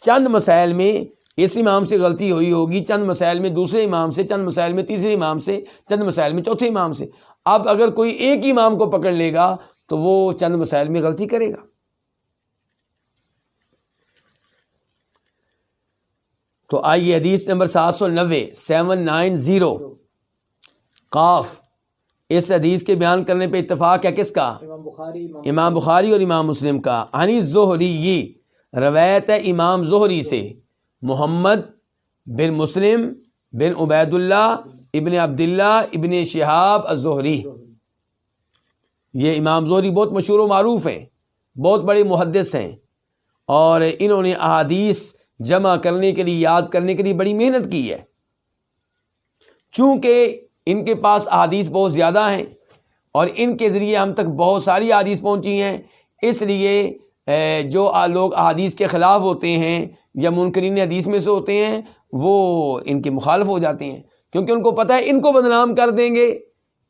چند مسائل میں اس امام سے غلطی ہوئی ہوگی، چند مسائل میں دوسرے امام سے، چند مسائل میں تیسرے امام سے، چند مسائل میں چوتھے امام سے۔ اب اگر کوئی ایک امام کو پکڑ لے گا تو وہ چند مسائل میں غلطی کرے گا۔ تو آئیے حدیث نمبر سات سو نوے، سیون نائن زیرو۔ قاف۔ اس حدیث کے بیان کرنے پہ اتفاق ہے کس کا؟ امام بخاری امام بخاری اور امام مسلم کا۔ عنی زہری یہ روایت ہے امام زہری سے۔ محمد بن مسلم بن عبید اللہ ابن عبداللہ ابن شہاب الزہری۔ یہ امام زہری بہت مشہور و معروف ہیں بہت بڑے محدث ہیں۔ اور انہوں نے احادیث جمع کرنے کے لیے یاد کرنے کے لیے بڑی محنت کی ہے۔ چونکہ ان کے پاس احادیث بہت زیادہ ہیں اور ان کے ذریعے ہم تک بہت ساری احادیث پہنچی ہیں۔ اس لیے جو لوگ احادیث کے خلاف ہوتے ہیں یا منکرین حدیث میں سے ہوتے ہیں وہ ان کے مخالف ہو جاتے ہیں۔ کیونکہ ان کو پتہ ہے ان کو بدنام کر دیں گے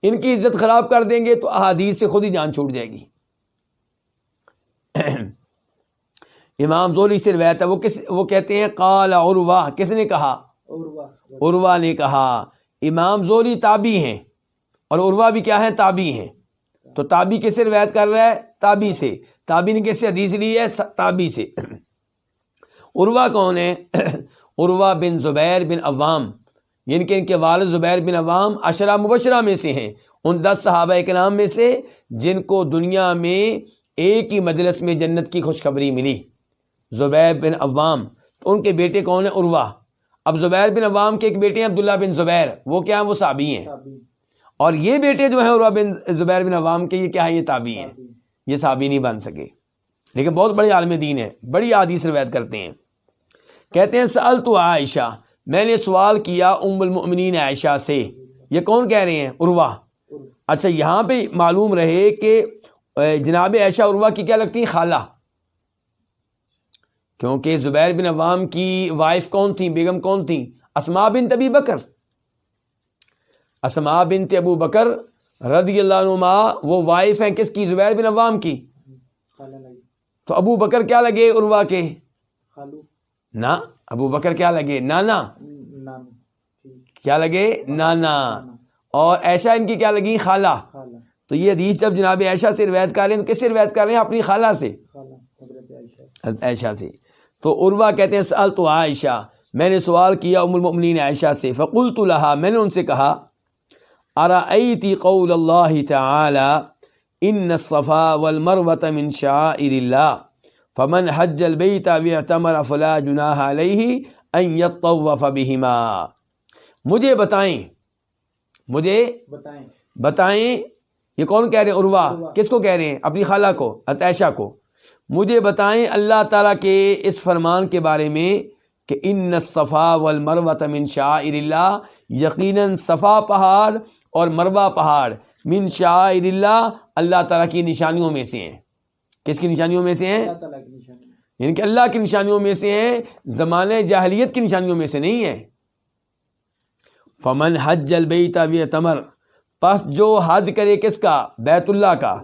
ان کی عزت خراب کر دیں گے تو احادیث سے خود ہی جان چھوٹ جائے گی۔ [clears throat] امام زولی سے روایت ہے وہ کس وہ کہتے ہیں قال عروا کس نے کہا؟ عروا نے کہا امام زوری تابی ہیں اور عروا بھی کیا ہے تابی ہیں۔ تو تابی کس سے روایت کر رہا ہے؟ تابی سے۔ تابی نے کیسے حدیث لی ہے؟ تابی سے۔ عروا کون ہے؟ عروا بن زبیر بن عوام۔ یعنی کہ ان کے والد زبیر بن عوام اشرا مبشرہ میں سے ہیں۔ ان دس صحابہ کے نام میں سے جن کو دنیا میں ایک ہی مجلس میں جنت کی خوشخبری ملی۔ زبیر بن عوام۔ تو ان کے بیٹے کون ہیں؟ عروا اب زبیر بن عوام کے ایک بیٹے ہیں عبداللہ بن زبیر۔ وہ کیا ہیں؟ وہ صابی ہیں۔ اور یہ بیٹے جو ہیں عروا بن زبیر بن عوام کے یہ کیا ہے یہ تابی ہیں۔ یہ صابی نہیں بن سکے۔ لیکن بہت بڑے عالم دین ہیں۔ بڑی عادیث روایت کرتے ہیں۔ کہتے ہیں سال تو عائشہ میں نے سوال کیا ام المؤمنین عائشہ سے۔ یہ کون کہہ رہے ہیں؟ عروا اچھا یہاں پہ معلوم رہے کہ جناب عائشہ عروا کی کیا لگتی ہیں؟ خالہ۔ کیونکہ زبیر بن عوام کی وائف کون تھی؟ بیگم کون تھی؟ اسما بن تبی بکر۔ اسما بن ابو بکر رضی اللہ عنہ وہ وائف ہیں کس کی؟ زبیر بن عوام کی۔ تو ابو بکر کیا لگے عروا کے؟ نہ ابو بکر کیا لگے؟ نانا۔ کیا لگے؟ نانا۔ اور ایشا ان کی کیا لگی؟ خالہ۔ تو یہ حدیث جب جناب ایشا سے روایت کر رہے ہیں تو کس سے روایت کر رہے ہیں؟ اپنی خالہ سے۔ عائشہ سے۔ تو عروا کہتے ہیں سال تو عائشہ میں نے سوال کیا ام المؤمنین عائشہ سے فقلت لها میں نے ان سے کہا ارأيتي قول الله تعالى ان الصفا والمروه من شعائر الله فمن حج البيت واعتمر فلا جناح عليه ان يطوف بهما مجھے بتائیں مجھے بتائیں۔ بتائیں یہ کون کہہ رہے ہیں؟ عروا کس کو کہہ رہے ہیں؟ اپنی خالہ کو عائشہ کو۔ مجھے بتائیں اللہ تعالیٰ کے اس فرمان کے بارے میں کہ ان صفا و المروت من شاعر اللہ یقیناً صفا پہاڑ اور مروا پہاڑ من شاعر اللہ اللہ تعالیٰ کی نشانیوں میں سے ہیں۔ کس کی نشانیوں میں سے ہیں؟ یعنی کہ اللہ کی نشانیوں میں سے ہیں زمانے جاہلیت کی نشانیوں میں سے نہیں ہے فمن حج البیت وی تمر پس جو حج کرے کس کا؟ بیت اللہ کا۔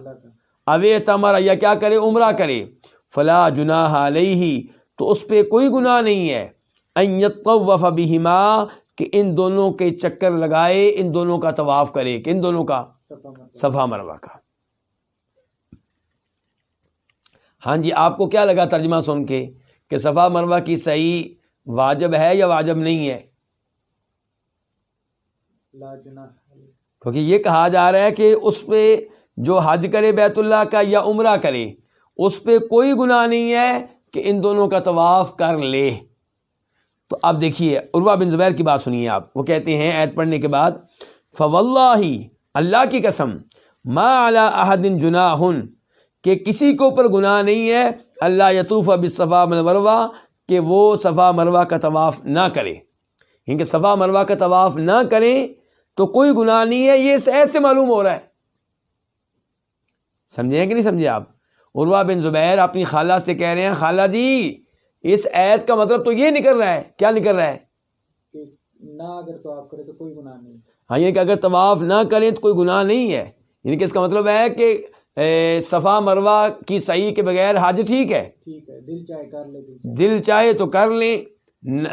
اوے تمر یا کیا کرے؟ عمرہ کرے۔ فلا جناح علیہ تو اس پہ کوئی گناہ نہیں ہے۔ ان یطوف بہما کہ ان دونوں کے چکر لگائے ان دونوں کا طواف کرے کہ ان دونوں کا صفا مروا کا۔ ہاں جی آپ کو کیا لگا ترجمہ سن کے کہ صفا مروا کی صحیح واجب ہے یا واجب نہیں ہے؟ کیونکہ یہ کہا جا رہا ہے کہ اس پہ جو حج کرے بیت اللہ کا یا عمرہ کرے اس پہ کوئی گناہ نہیں ہے کہ ان دونوں کا طواف کر لے۔ تو اب دیکھیے عروا بن زبیر کی بات سنیے آپ۔ وہ کہتے ہیں عید پڑھنے کے بعد فواللہ اللہ کی قسم، ما علی احد جناح، کہ کسی کو اوپر گناہ نہیں ہے، اللہ یطوف اب صفا مروا کہ وہ صفا مروا کا طواف نہ کرے۔ یعنی کیونکہ صفا مروا کا طواف نہ کریں تو کوئی گناہ نہیں ہے، یہ ایسے معلوم ہو رہا ہے۔ سمجھے کہ نہیں سمجھے آپ؟ عروا بن زبیر اپنی خالہ سے کہہ رہے ہیں خالہ جی اس عید کا مطلب تو یہ نکل رہا ہے کیا نکل رہا ہے؟ نہ اگر طواف کرے تو کوئی گناہ نہیں۔ ہاں یہ کہ اگر طواف نہ کریں تو کوئی گناہ نہیں ہے۔ یعنی کہ اس کا مطلب ہے کہ صفا مروا کی صحیح کے بغیر حج ٹھیک ہے؟ دل چاہے کر لے دل چاہے تو کر لیں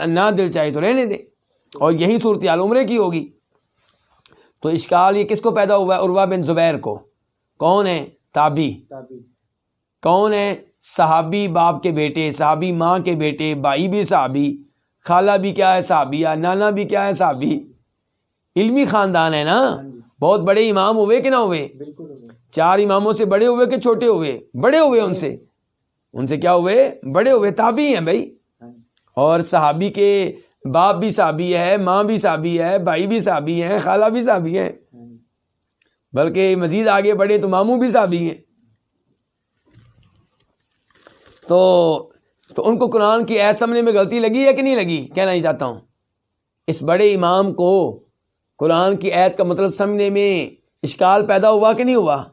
نہ دل چاہے تو رہنے دیں۔ اور یہی صورتحال عمرے کی ہوگی۔ تو اشکال یہ کس کو پیدا ہوا ہے؟ عروا بن زبیر کو۔ کون ہے؟ تابی۔ کون ہے؟ صحابی باپ کے بیٹے صحابی ماں کے بیٹے بھائی بھی صحابی خالہ بھی کیا ہے؟ صحابیہ نانا بھی کیا ہے؟ صحابی۔ علمی خاندان ہے نا؟ ہاں جی۔ بہت بڑے امام ہوئے کہ نہ ہوئے؟ چار اماموں سے بڑے ہوئے کہ چھوٹے ہوئے؟ بڑے ہوئے ان سے۔ ان سے کیا ہوئے؟ بڑے ہوئے تابی ہیں بھائی۔ ہاں جی۔ اور صحابی کے باپ بھی صحابی ہے ماں بھی صحابی ہے بھائی بھی صحابی ہیں خالہ بھی صحابی ہیں۔ ہاں جی۔ بلکہ مزید آگے بڑھے تو ماموں بھی صحابی ہیں۔ تو تو ان کو قرآن کی عید سمجھنے میں غلطی لگی ہے کہ نہیں لگی؟ کہنا ہی چاہتا ہوں۔ اس بڑے امام کو قرآن کی عید کا مطلب سمجھنے میں اشکال پیدا ہوا کہ نہیں ہوا؟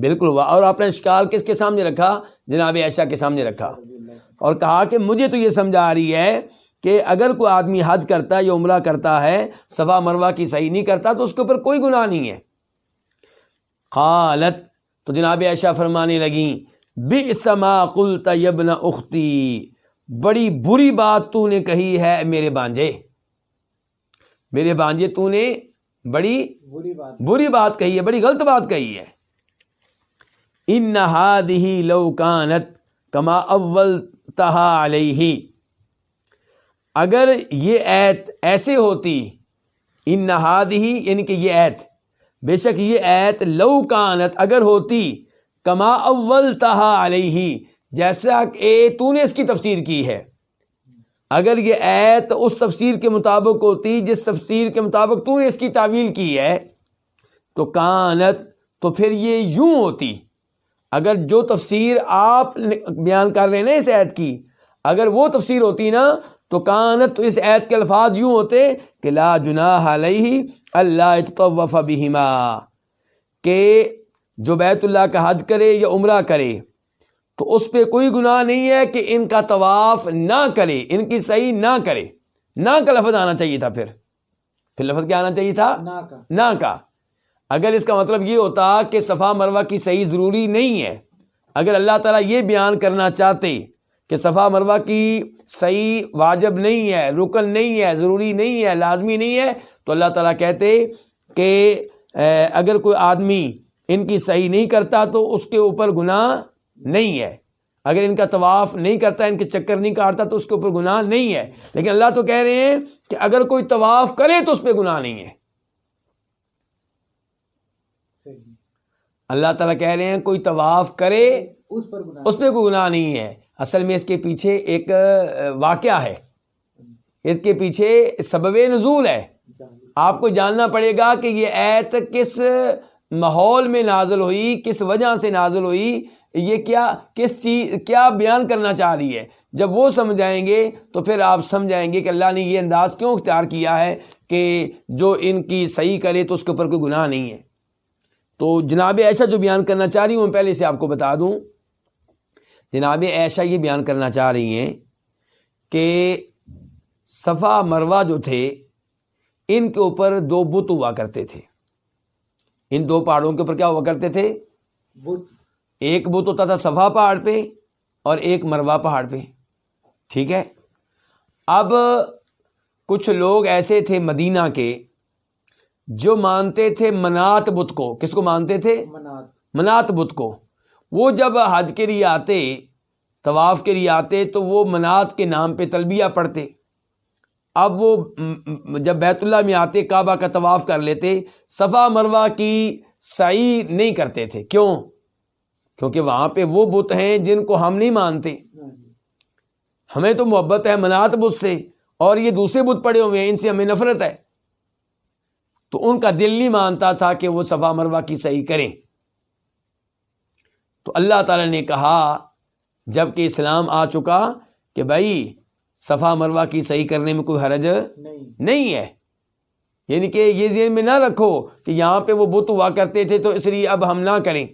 بالکل۔ ہوا۔ اور آپ نے اشکال کس کے سامنے رکھا؟ جناب عائشہ کے سامنے رکھا۔ اور کہا کہ مجھے تو یہ سمجھ آ رہی ہے کہ اگر کوئی آدمی حج کرتا ہے یا عمرہ کرتا ہے صفا مروا کی صحیح نہیں کرتا تو اس کے اوپر کوئی گناہ نہیں ہے۔ خالت تو جناب عائشہ فرمانے لگیں بسما قلت یبن اختی بڑی بری بات تو نے کہی ہے میرے بانجے۔ میرے بانجے تو نے بڑی بری بات بری بات کہی ہے بڑی غلط بات کہی ہے۔ ان ہی لو کانت کما اول تہا علیہ۔ اگر یہ ایت ایسے ہوتی ان ہی یعنی کہ یہ ایت بے شک یہ ایت لو کانت اگر ہوتی کما اول تہا علیہ، جیسا کہ تو نے اس کی تفسیر کی ہے۔ اگر یہ ایت اس تفسیر کے مطابق ہوتی، جس تفسیر کے مطابق تو نے اس کی تعویل کی ہے، تو کانت، تو پھر یہ یوں ہوتی۔ اگر جو تفسیر آپ بیان کر رہے ہیں نا اس ایت کی، اگر وہ تفسیر ہوتی نا، تو کانت تو اس ایت کے الفاظ یوں ہوتے کہ لا جناح علیہ، اللہ اتوف بہما، کہ جو بیت اللہ کا حج کرے یا عمرہ کرے تو اس پہ کوئی گناہ نہیں ہے کہ ان کا طواف نہ کرے ان کی صحیح نہ کرے۔ نہ کا لفظ آنا چاہیے تھا پھر۔ پھر لفظ کیا آنا چاہیے تھا؟ نہ کا۔ اگر اس کا مطلب یہ ہوتا کہ صفا مروہ کی صحیح ضروری نہیں ہے اگر اللہ تعالیٰ یہ بیان کرنا چاہتے کہ صفا مروہ کی صحیح واجب نہیں ہے رکن نہیں ہے ضروری نہیں ہے لازمی نہیں ہے تو اللہ تعالیٰ کہتے کہ اگر کوئی آدمی ان کی صحیح نہیں کرتا تو اس کے اوپر گناہ نہیں ہے۔ اگر ان کا طواف نہیں کرتا، ان کے چکر نہیں کاٹتا تو اس کے اوپر گناہ نہیں ہے۔ لیکن اللہ تو کہہ رہے ہیں کہ اگر کوئی طواف کرے تو اس پہ گناہ نہیں ہے۔ اللہ تعالیٰ کہہ رہے ہیں، کوئی طواف کرے اس پر گناہ اس پہ کوئی گناہ نہیں ہے۔ اصل میں اس کے پیچھے ایک واقعہ ہے۔ اس کے پیچھے سبب نزول ہے۔ آپ کو جاننا پڑے گا کہ یہ ایت کس ماحول میں نازل ہوئی، کس وجہ سے نازل ہوئی، یہ کیا، کس چیز، کیا بیان کرنا چاہ رہی ہے؟ جب وہ سمجھائیں گے تو پھر آپ سمجھائیں گے کہ اللہ نے یہ انداز کیوں اختیار کیا ہے کہ جو ان کی صحیح کرے تو اس کے اوپر کوئی گناہ نہیں ہے۔ تو جناب ایسا جو بیان کرنا چاہ رہی ہوں، میں پہلے سے آپ کو بتا دوں۔ جناب ایسا یہ بیان کرنا چاہ رہی ہیں کہ صفا مروا جو تھے، ان کے اوپر دو بت ہوا کرتے تھے۔ ان دو پہاڑوں کے اوپر کیا ہوا کرتے تھے؟ بت ایک بت ہوتا تھا صفا پہاڑ پہ اور ایک مروا پہاڑ پہ۔ ٹھیک ہے؟ اب کچھ لوگ ایسے تھے مدینہ کے جو مانتے تھے منات بت کو۔ کس کو مانتے تھے؟ منات۔ منات بت کو۔ وہ جب حج کے لیے آتے طواف کے لیے آتے تو وہ منات کے نام پہ تلبیہ پڑھتے۔ اب وہ جب بیت اللہ میں آتے کعبہ کا طواف کر لیتے، صفا مروا کی صحیح نہیں کرتے تھے۔ کیوں؟ کیونکہ وہاں پہ وہ بت ہیں جن کو ہم نہیں مانتے۔ ہمیں تو محبت ہے منات بت سے، اور یہ دوسرے بت پڑے ہوئے ہیں، ان سے ہمیں نفرت ہے۔ تو ان کا دل نہیں مانتا تھا کہ وہ صفا مروا کی صحیح کریں۔ تو اللہ تعالی نے کہا، جبکہ اسلام آ چکا کہ بھائی صفا مروا کی صحیح کرنے میں کوئی حرج نہیں۔ ہے۔ یعنی کہ یہ ذہن میں نہ رکھو کہ یہاں پہ وہ بت ہوا کرتے تھے تو اس لیے اب ہم نہ کریں۔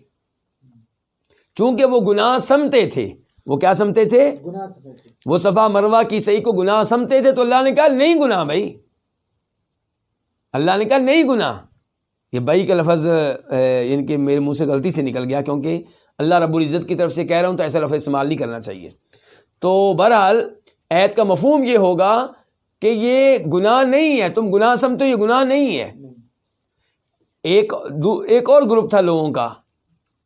چونکہ وہ گناہ سمتے تھے۔ وہ کیا سمتے تھے؟ وہ صفا مروا کی صحیح کو گناہ سمتے تھے تو اللہ نے کہا نہیں گناہ بھائی۔ اللہ نے کہا نہیں گناہ۔ یہ بھائی کا لفظ ان کے میرے منہ سے غلطی سے نکل گیا کیونکہ اللہ رب العزت کی طرف سے کہہ رہا ہوں تو ایسا لفظ استعمال نہیں کرنا چاہیے۔ تو بہرحال عید کا مفہوم یہ ہوگا کہ یہ گناہ نہیں ہے، تم گناہ سمتے ہو، یہ گناہ نہیں ہے۔ ایک دو، ایک اور گروپ تھا لوگوں کا،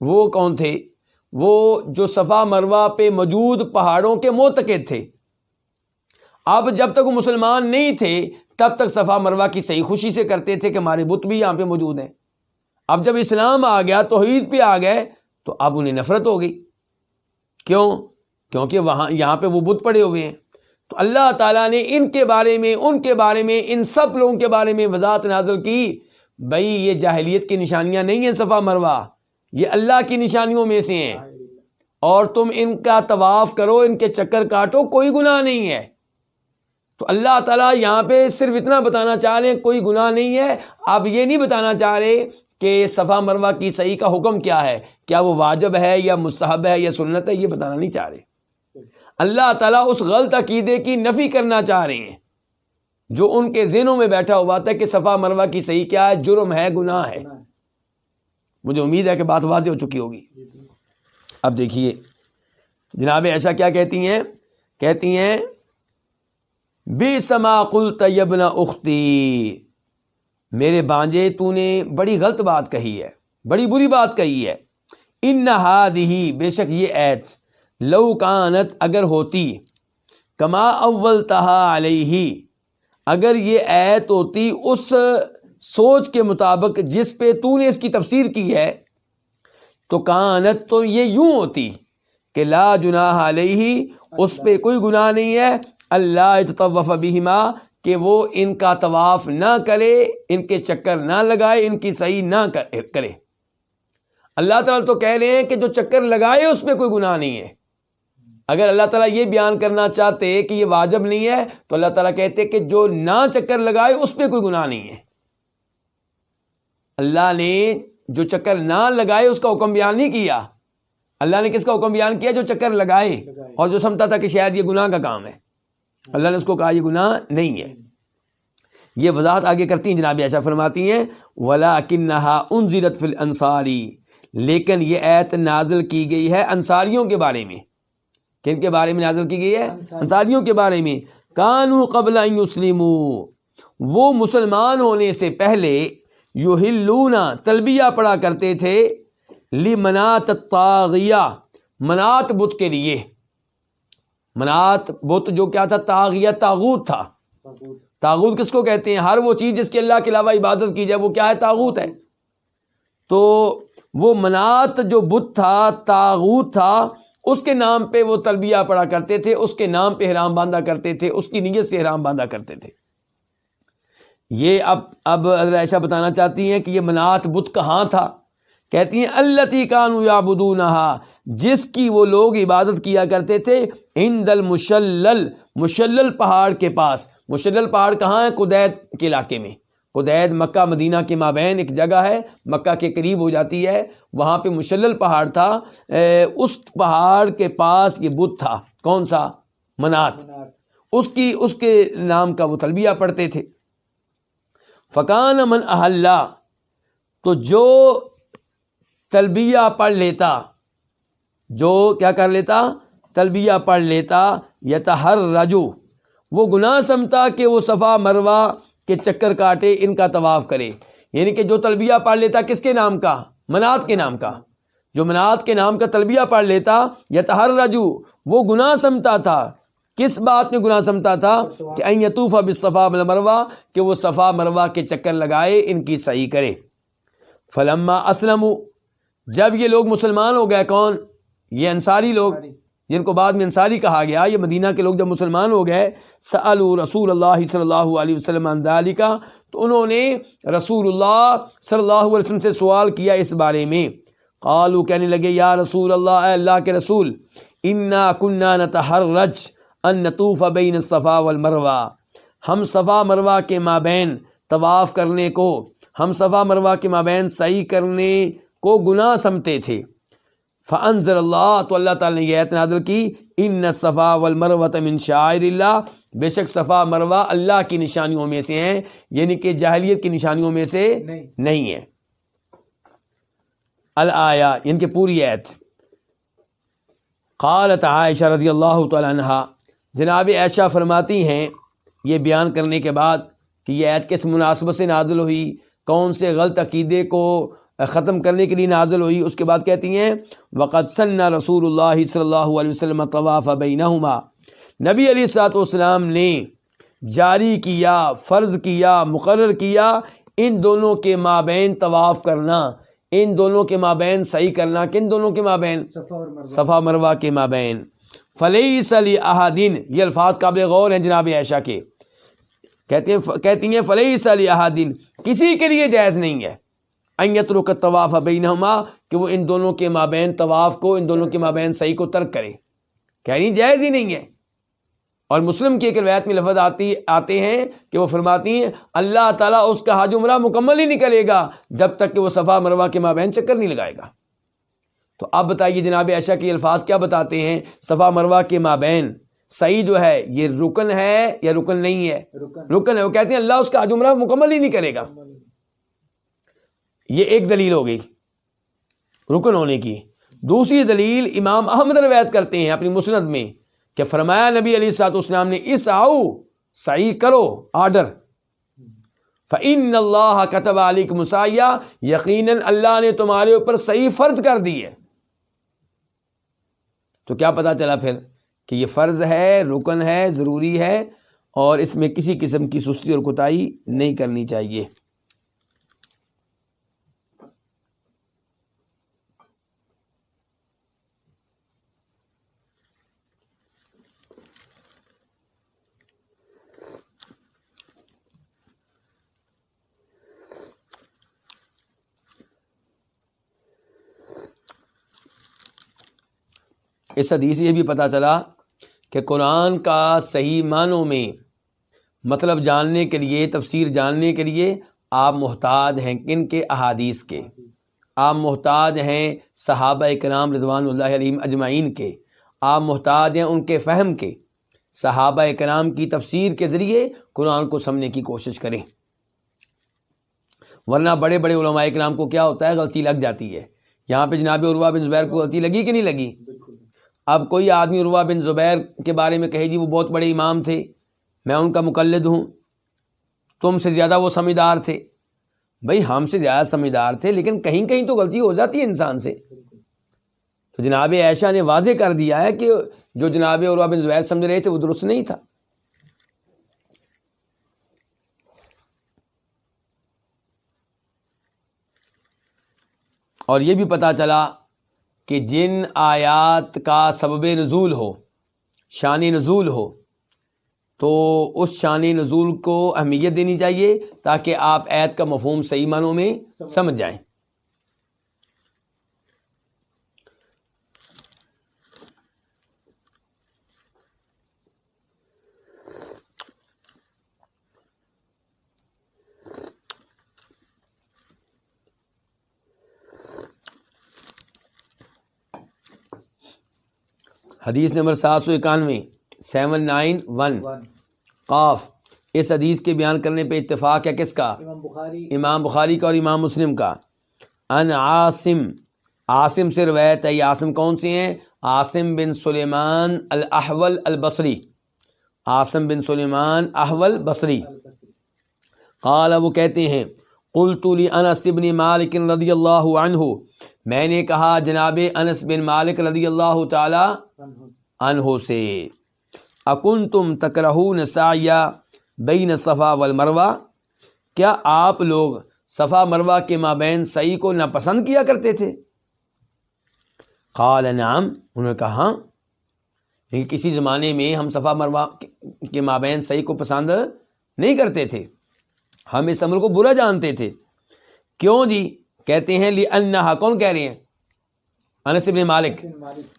وہ کون تھے؟ وہ جو صفا مروا پہ موجود پہاڑوں کے موتقد تھے۔ اب جب تک وہ مسلمان نہیں تھے، تب تک صفا مروا کی صحیح خوشی سے کرتے تھے کہ ہمارے بت بھی یہاں پہ موجود ہیں۔ اب جب اسلام آ گیا، توحید پہ آ گئے، تو اب انہیں نفرت ہو گئی۔ کیوں؟ کیونکہ وہاں، یہاں پہ وہ بت پڑے ہوئے ہیں۔ تو اللہ تعالیٰ نے ان کے بارے میں، ان کے بارے میں، ان سب لوگوں کے بارے میں وضاحت نازل کی۔ بھائی یہ جاہلیت کی نشانیاں نہیں ہیں صفا مروا یہ اللہ کی نشانیوں میں سے ہیں۔ اور تم ان کا طواف کرو، ان کے چکر کاٹو، کوئی گناہ نہیں ہے۔ تو اللہ تعالیٰ یہاں پہ صرف اتنا بتانا چاہ رہے ہیں، کوئی گناہ نہیں ہے۔ آپ یہ نہیں بتانا چاہ رہے کہ صفا مروا کی صحیح کا حکم کیا ہے، کیا وہ واجب ہے یا مستحب ہے یا سنت ہے، یہ بتانا نہیں چاہ رہے۔ اللہ تعالیٰ اس غلط عقیدے کی نفی کرنا چاہ رہے ہیں۔ جو ان کے ذہنوں میں بیٹھا ہوا تھا کہ صفا مروا کی صحیح کیا ہے، جرم ہے، گناہ ہے۔ مجھے امید ہے کہ بات واضح ہو چکی ہوگی۔ اب دیکھیے، جناب ایسا کیا کہتی ہیں؟ کہتی ہیں بے سما کل طیب نہ اختی، میرے بانجے تو نے بڑی غلط بات کہی ہے، بڑی بری بات کہی ہے۔ ان نہ ہی بے شک یہ ایت لو کانت اگر ہوتی، کما اول تہا علیہ اگر یہ ایت ہوتی اس سوچ کے مطابق جس پہ تو نے اس کی تفسیر کی ہے، تو کانت تو یہ یوں ہوتی کہ لا جناح علیہ اس پہ کوئی گناہ نہیں ہے، اللہ تطوف بہما، کہ وہ ان کا طواف نہ کرے، ان کے چکر نہ لگائے، ان کی صحیح نہ کرے۔ اللہ تعالیٰ تو کہہ رہے ہیں کہ جو چکر لگائے، اس پہ کوئی گناہ نہیں ہے۔ اگر اللہ تعالیٰ یہ بیان کرنا چاہتے کہ یہ واجب نہیں ہے، تو اللہ تعالیٰ کہتے کہ جو نہ چکر لگائے اس پہ کوئی گناہ نہیں ہے۔ اللہ نے جو چکر نہ لگائے اس کا حکم بیان نہیں کیا۔ اللہ نے کس کا حکم بیان کیا؟ جو چکر لگائے۔ اور جو سمتا تھا کہ شاید یہ گناہ کا کام ہے۔ اللہ نے اس کو کہا یہ گناہ نہیں ہے۔ یہ وضاحت آگے کرتی ہیں جناب ایسا فرماتی ہیں ولا کنہا ان زیرت فل انصاری لیکن یہ ایت نازل کی گئی ہے انصاریوں کے بارے میں۔ کن کے بارے میں نازل کی گئی ہے؟ انصاریوں کے بارے میں۔ کانو قبل مسلم وہ مسلمان ہونے سے پہلے یو ہلونا تلبیہ پڑا کرتے تھے۔ لی منات تاغیہ منات بت کے لیے۔ منات بت جو کیا تھا؟ تاغیہ تاغوت تھا۔ تاغوت کس کو کہتے ہیں؟ ہر وہ چیز جس کے اللہ کے علاوہ عبادت کی جائے وہ کیا ہے؟ تاغوت ہے۔ تو وہ منات جو بت تھا تاغوت تھا اس کے نام پہ وہ تلبیہ پڑا کرتے تھے، اس کے نام پہ حرام باندھا کرتے تھے، اس کی نیت سے حرام باندھا کرتے تھے۔ یہ اب اب ایسا بتانا چاہتی ہیں کہ یہ منات بت کہاں تھا؟ کہتی ہیں اللہ کانو یا جس کی وہ لوگ عبادت کیا کرتے تھے ہند المشلل، مشلل پہاڑ کے پاس۔ مشلل پہاڑ کہاں ہے؟ قدید کے علاقے میں۔ قدید مکہ، مدینہ کے مابین ایک جگہ ہے، مکہ کے قریب ہو جاتی ہے، وہاں پہ مشلل پہاڑ تھا اس پہاڑ کے پاس یہ بدھ تھا، کون سا؟ منات۔ اس کی، اس کے نام کا وہ تلبیہ پڑھتے تھے۔ فقان من احلہ تو جو تلبیہ پڑھ لیتا، جو کیا کر لیتا؟ تلبیہ پڑھ لیتا یا ہر رجو وہ گناہ سمتا کہ وہ صفا مروا کے چکر کاٹے، ان کا طواف کرے۔ یعنی کہ جو تلبیہ پڑھ لیتا، کس کے نام کا؟ منات کے نام کا۔ جو منات کے نام کا تلبیہ پڑھ لیتا یا ہر رجو وہ گناہ سمتا تھا۔ کس بات میں گناہ سمتا تھا؟ کہ یتوفا بصفا مروا کہ وہ صفا مروا کے چکر لگائے، ان کی صحیح کرے۔ فلما اسلم جب یہ لوگ مسلمان ہو گئے، کون؟ یہ انصاری لوگ۔ جن کو بعد میں انصاری کہا گیا، یہ مدینہ کے لوگ جب مسلمان ہو گئے سعل رسول اللہ صلی اللہ علیہ وسلم اندالی کا تو انہوں نے رسول اللہ صلی اللہ علیہ وسلم سے سوال کیا اس بارے میں۔ قالو کہنے لگے، یا رسول اللہ، اے اللہ کے رسول، انا کنہ نتحرج ان نطوف بین صفا والمروا ہم صفا مروا کے مابین طواف کرنے کو، ہم صفا مروا کے مابین صحیح کرنے کو گناہ سمتے تھے۔ فنضر اللہ تو اللہ تعالیٰ نے یہ نازل کی ان صفا والمروت من شاعر اللہ بے شک صفا مروا اللہ کی نشانیوں میں سے ہیں یعنی کہ جاہلیت کی نشانیوں میں سے نہیں۔ ہے۔ الیا ان کی پوری ایت قالت عائشہ رضی اللہ تعالیٰ عنہ جناب عائشہ فرماتی ہیں یہ بیان کرنے کے بعد کہ یہ ایت کس مناسبت سے نازل ہوئی کون سے غلط عقیدے کو ختم کرنے کے لیے نازل ہوئی۔ اس کے بعد کہتی ہیں وقت ثن رسول اللہ صلی اللہ علیہ وسلم طواف بینہما نبی علیہ السلاۃ والسلام نے جاری کیا فرض کیا مقرر کیا ان دونوں کے مابین طواف کرنا ان دونوں کے مابین صحیح کرنا کن دونوں کے مابین؟ صفا مروا کے مابین۔ فلئی سلی احادین یہ الفاظ قابل غور ہیں جناب عائشہ کے۔ کہتے ہیں کہتی ہیں فلئی سلی احادین کسی کے لیے جائز نہیں ہے۔ اینترو کا طواف بینہما کہ وہ ان دونوں کے مابین طواف کو ان دونوں کے مابین صحیح کو ترک کرے۔ کہہ رہی جائز ہی نہیں ہے۔ اور مسلم کی ایک روایت میں لفظ آتی آتے ہیں کہ وہ فرماتی ہیں اللہ تعالیٰ اس کا حاج عمرہ مکمل ہی نہیں کرے گا جب تک کہ وہ صفا مروا کے مابین چکر نہیں لگائے گا۔ تو اب بتائیے جناب ایشا کے الفاظ کیا بتاتے ہیں؟ صفا مروا کے مابین۔ صحیح جو ہے یہ رکن ہے یا رکن نہیں ہے؟ رکن ہے۔ وہ کہتے ہیں اللہ اس کا حج عمرہ مکمل ہی نہیں کرے گا۔ یہ ایک دلیل ہو گئی رکن ہونے کی۔ دوسری دلیل امام احمد روایت کرتے ہیں اپنی مسند میں کہ فرمایا نبی علی سات اسلام نے اس آؤ صحیح کرو، آرڈر۔ فعن اللہ کتب علی مسایہ یقیناً اللہ نے تمہارے اوپر صحیح فرض کر دی ہے۔ تو کیا پتا چلا پھر کہ یہ فرض ہے، رکن ہے، ضروری ہے اور اس میں کسی قسم کی سستی اور کوتاہی نہیں کرنی چاہیے۔ اس حدیث یہ بھی پتہ چلا کہ قرآن کا صحیح معنوں میں مطلب جاننے کے لیے، تفسیر جاننے کے لیے آپ محتاط ہیں کن کے؟ احادیث کے۔ آپ محتاج ہیں صحابہ کرام رضوان اللہ علیہ اجمعین کے۔ آپ محتاج ہیں ان کے فہم کے۔ صحابہ کرام کی تفسیر کے ذریعے قرآن کو سمجھنے کی کوشش کریں۔ ورنہ بڑے بڑے علماء کرام کو کیا ہوتا ہے، غلطی لگ جاتی ہے۔ یہاں پہ جناب عروا بن زبیر کو غلطی لگی کہ نہیں لگی؟ اب کوئی آدمی عروا بن زبیر کے بارے میں کہے جی وہ بہت بڑے امام تھے، میں ان کا مقلد ہوں، تم سے زیادہ وہ سمجھدار تھے۔ بھائی ہم سے زیادہ سمجھدار تھے، لیکن کہیں کہیں تو غلطی ہو جاتی ہے انسان سے۔ تو جناب عائشہ نے واضح کر دیا ہے کہ جو جناب عروا بن زبیر سمجھ رہے تھے وہ درست نہیں تھا۔ اور یہ بھی پتہ چلا کہ جن آیات کا سبب نزول ہو شان نزول ہو تو اس شان نزول کو اہمیت دینی چاہیے تاکہ آپ عید کا مفہوم صحیح معنوں میں سمجھ جائیں۔ حدیث نمبر سات سو اکانوے سیون نائن ون۔ قاف اس حدیث کے بیان کرنے پہ اتفاق ہے کس کا؟ امام بخاری۔ امام بخاری کا اور امام مسلم کا۔ ان عاصم عاصم سے روایت ہے یہ عاصم کون سے ہیں؟ عاصم بن سلیمان الاحول البصری۔ عاصم بن سلیمان احول بصری قال وہ کہتے ہیں قلت لانس بن مالک رضی اللہ عنہ میں نے کہا جناب انس بن مالک رضی اللہ تعالی عنہ سے اکن تم تکرہون سایہ بین صفا والمروہ؟ کیا آپ لوگ صفا مروہ کے مابین سعی کو ناپسند کیا کرتے تھے؟ قال نعم، انہوں نے کہا ہاں۔ لیکن کسی زمانے میں ہم صفا مروہ کے مابین سعی کو پسند نہیں کرتے تھے۔ ہم اس عمل کو برا جانتے تھے۔ کیوں جی؟ کہتے ہیں لی انہا کون کہہ رہے ہیں؟ انس بن مالک۔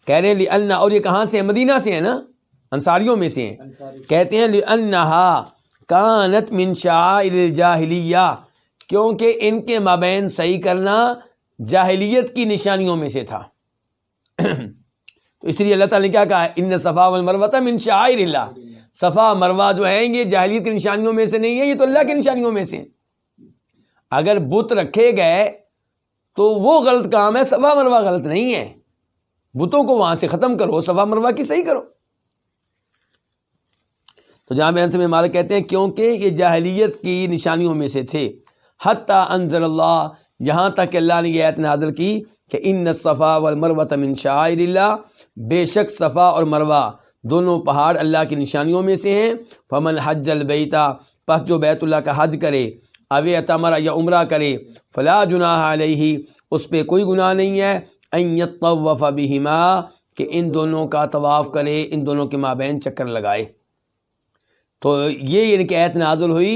کہہ رہے ہیں لی انہ اور یہ کہاں سے ہیں؟ مدینہ سے ہیں نا؟ انصاریوں میں سے ہیں۔ کہتے ہیں لی انہا کانت من شعائر الجاہلیہ کیونکہ ان کے مابین صحیح کرنا جاہلیت کی نشانیوں میں سے تھا۔ تو اس لیے اللہ تعالیٰ نے کیا کہا ان صفا والمروہ من شعائر اللہ۔ صفا مروا جو ہیں یہ جاہلیت کی نشانیوں میں سے نہیں ہے یہ تو اللہ کی نشانیوں میں سے ہیں۔ اگر بت رکھے گئے تو وہ غلط کام ہے صفا مروا غلط نہیں ہے۔ بتوں کو وہاں سے ختم کرو صفا مروا کی صحیح کرو۔ تو جہاں بہن سے مالک کہتے ہیں، کیونکہ یہ جاہلیت کی نشانیوں میں سے تھے۔ حتیٰ انزل اللہ، یہاں تک کہ اللہ نے یہ آیت نازل کی کہ ان صفا والمروہ من شعائر اللہ۔ بے شک صفا اور مروہ دونوں پہاڑ اللہ کی نشانیوں میں سے ہیں۔ فمن حج البیتا پس جو بیت اللہ کا حج کرے اوے اتمرا یا عمرہ کرے، فلا جناح علیہ، اس پہ کوئی گناہ نہیں ہے، ان بہما، کہ ان دونوں کا طواف کرے، ان دونوں کے مابین چکر لگائے۔ تو یہ یعنی ان کی ایت نازل ہوئی،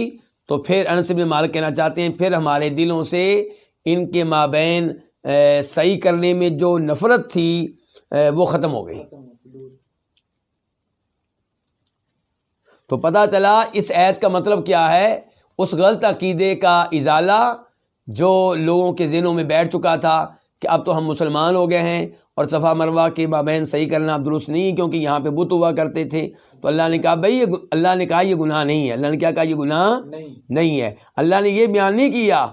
تو پھر انس بن مالک کہنا چاہتے ہیں، پھر ہمارے دلوں سے ان کے مابین صحیح کرنے میں جو نفرت تھی وہ ختم ہو گئی۔ تو پتہ چلا اس عید کا مطلب کیا ہے؟ اس غلط عقیدے کا ازالہ جو لوگوں کے ذہنوں میں بیٹھ چکا تھا کہ اب تو ہم مسلمان ہو گئے ہیں اور صفا مروا کے مابین صحیح کرنا اب درست نہیں کیونکہ یہاں پہ بت ہوا کرتے تھے تو اللہ نے کہا بھائی یہ اللہ نے کہا یہ گناہ نہیں ہے۔ اللہ نے کیا کہا یہ گناہ نہیں۔ نہیں ہے۔ اللہ نے یہ بیان نہیں کیا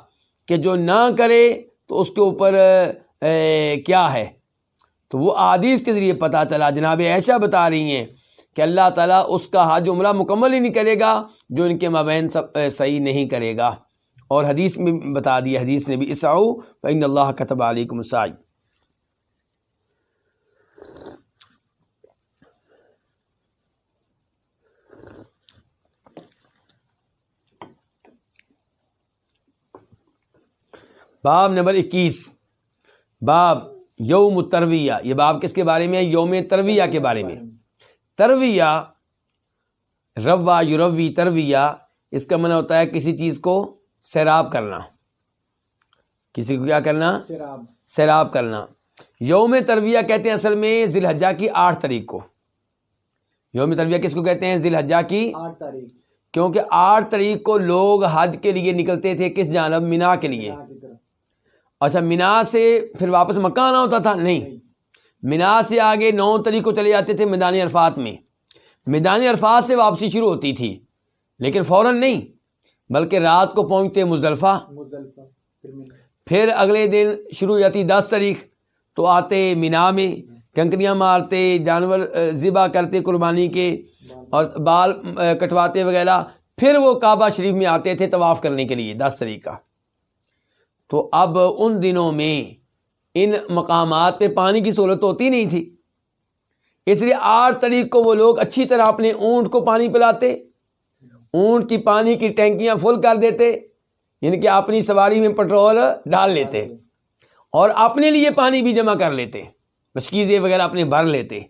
کہ جو نہ کرے تو اس کے اوپر اے, کیا ہے؟ تو وہ حدیث کے ذریعے پتہ چلا جناب عائشہ بتا رہی ہیں۔ کہ اللہ تعالیٰ اس کا حج عمرہ مکمل ہی نہیں کرے گا جو ان کے مابین سب صحیح نہیں کرے گا۔ اور حدیث میں بتا دیا حدیث نے بھی اسعو، فإن اللہ کتب علیکم السعی باب نمبر اکیس۔ باب یوم ترویہ یہ باب کس کے بارے میں ہے؟ یوم ترویہ کے بارے میں۔ ترویہ روا یوروی ترویہ اس کا منع ہوتا ہے کسی چیز کو سیراب کرنا۔ کسی کو کیا کرنا؟ سیراب۔ کرنا۔ یوم ترویہ کہتے ہیں اصل میں ذی الحجہ کی آٹھ تاریخ کو۔ یوم ترویہ کس کو کہتے ہیں؟ ذی الحجہ کی آٹھ تاریخ۔ کیونکہ آٹھ تاریخ کو لوگ حج کے لیے نکلتے تھے کس جانب؟ مینا کے لیے۔ اچھا مینا سے پھر واپس مکہ آنا ہوتا تھا؟ نہیں۔ مینا سے آگے نو تاریخ کو چلے جاتے تھے میدان عرفات میں۔ میدان عرفات سے واپسی شروع ہوتی تھی لیکن فوراً نہیں بلکہ رات کو پہنچتے مزدلفہ۔ مزدلفہ پھر منا اگلے دن شروع ہو جاتی دس تاریخ تو آتے مینا میں کنکریاں مارتے جانور ذبح کرتے قربانی کے اور بال کٹواتے وغیرہ۔ پھر وہ کعبہ شریف میں آتے تھے طواف کرنے کے لیے دس تاریخ کا۔ تو اب ان دنوں میں ان مقامات پہ پانی کی سہولت ہوتی نہیں تھی۔ اس لیے آٹھ تاریخ کو وہ لوگ اچھی طرح اپنے اونٹ کو پانی پلاتے اونٹ کی پانی کی ٹینکیاں فل کر دیتے یعنی کہ اپنی سواری میں پٹرول ڈال لیتے اور اپنے لیے پانی بھی جمع کر لیتے مشکیزیں وغیرہ اپنے بھر لیتے۔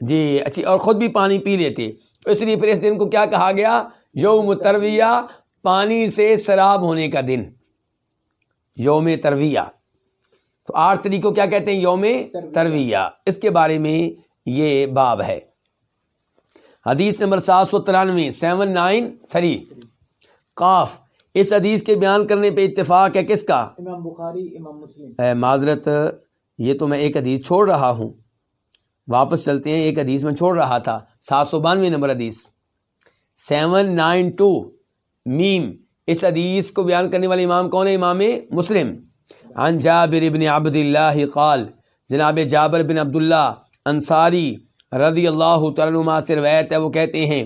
جی اچھی اور خود بھی پانی پی لیتے۔ تو اس لیے پھر اس دن کو کیا کہا گیا؟ یوم ترویہ پانی سے سراب ہونے کا دن۔ یوم ترویہ۔ تو آٹھ تاریخ کو کیا کہتے ہیں؟ یوم ترویہ۔ اس کے بارے میں یہ باب ہے۔ حدیث نمبر سات سو ترانوے سیون نائن تھری۔ قاف۔ اس حدیث کے بیان کرنے پہ اتفاق ہے کس کا؟ امام بخاری امام مسلم۔ معذرت یہ تو میں ایک حدیث چھوڑ رہا ہوں۔ واپس چلتے ہیں ایک حدیث میں چھوڑ رہا تھا۔ سات سو بانوے نمبر حدیث۔ Seven nine two. میم۔ اس حدیث کو بیان کرنے والے امام کون ہے امام مسلم۔ عن جابر بن عبد اللہ قال، جناب جابر بن عبداللہ انصاری رضی اللہ تعالیٰ عنہ سے روایت ہے، وہ کہتے ہیں،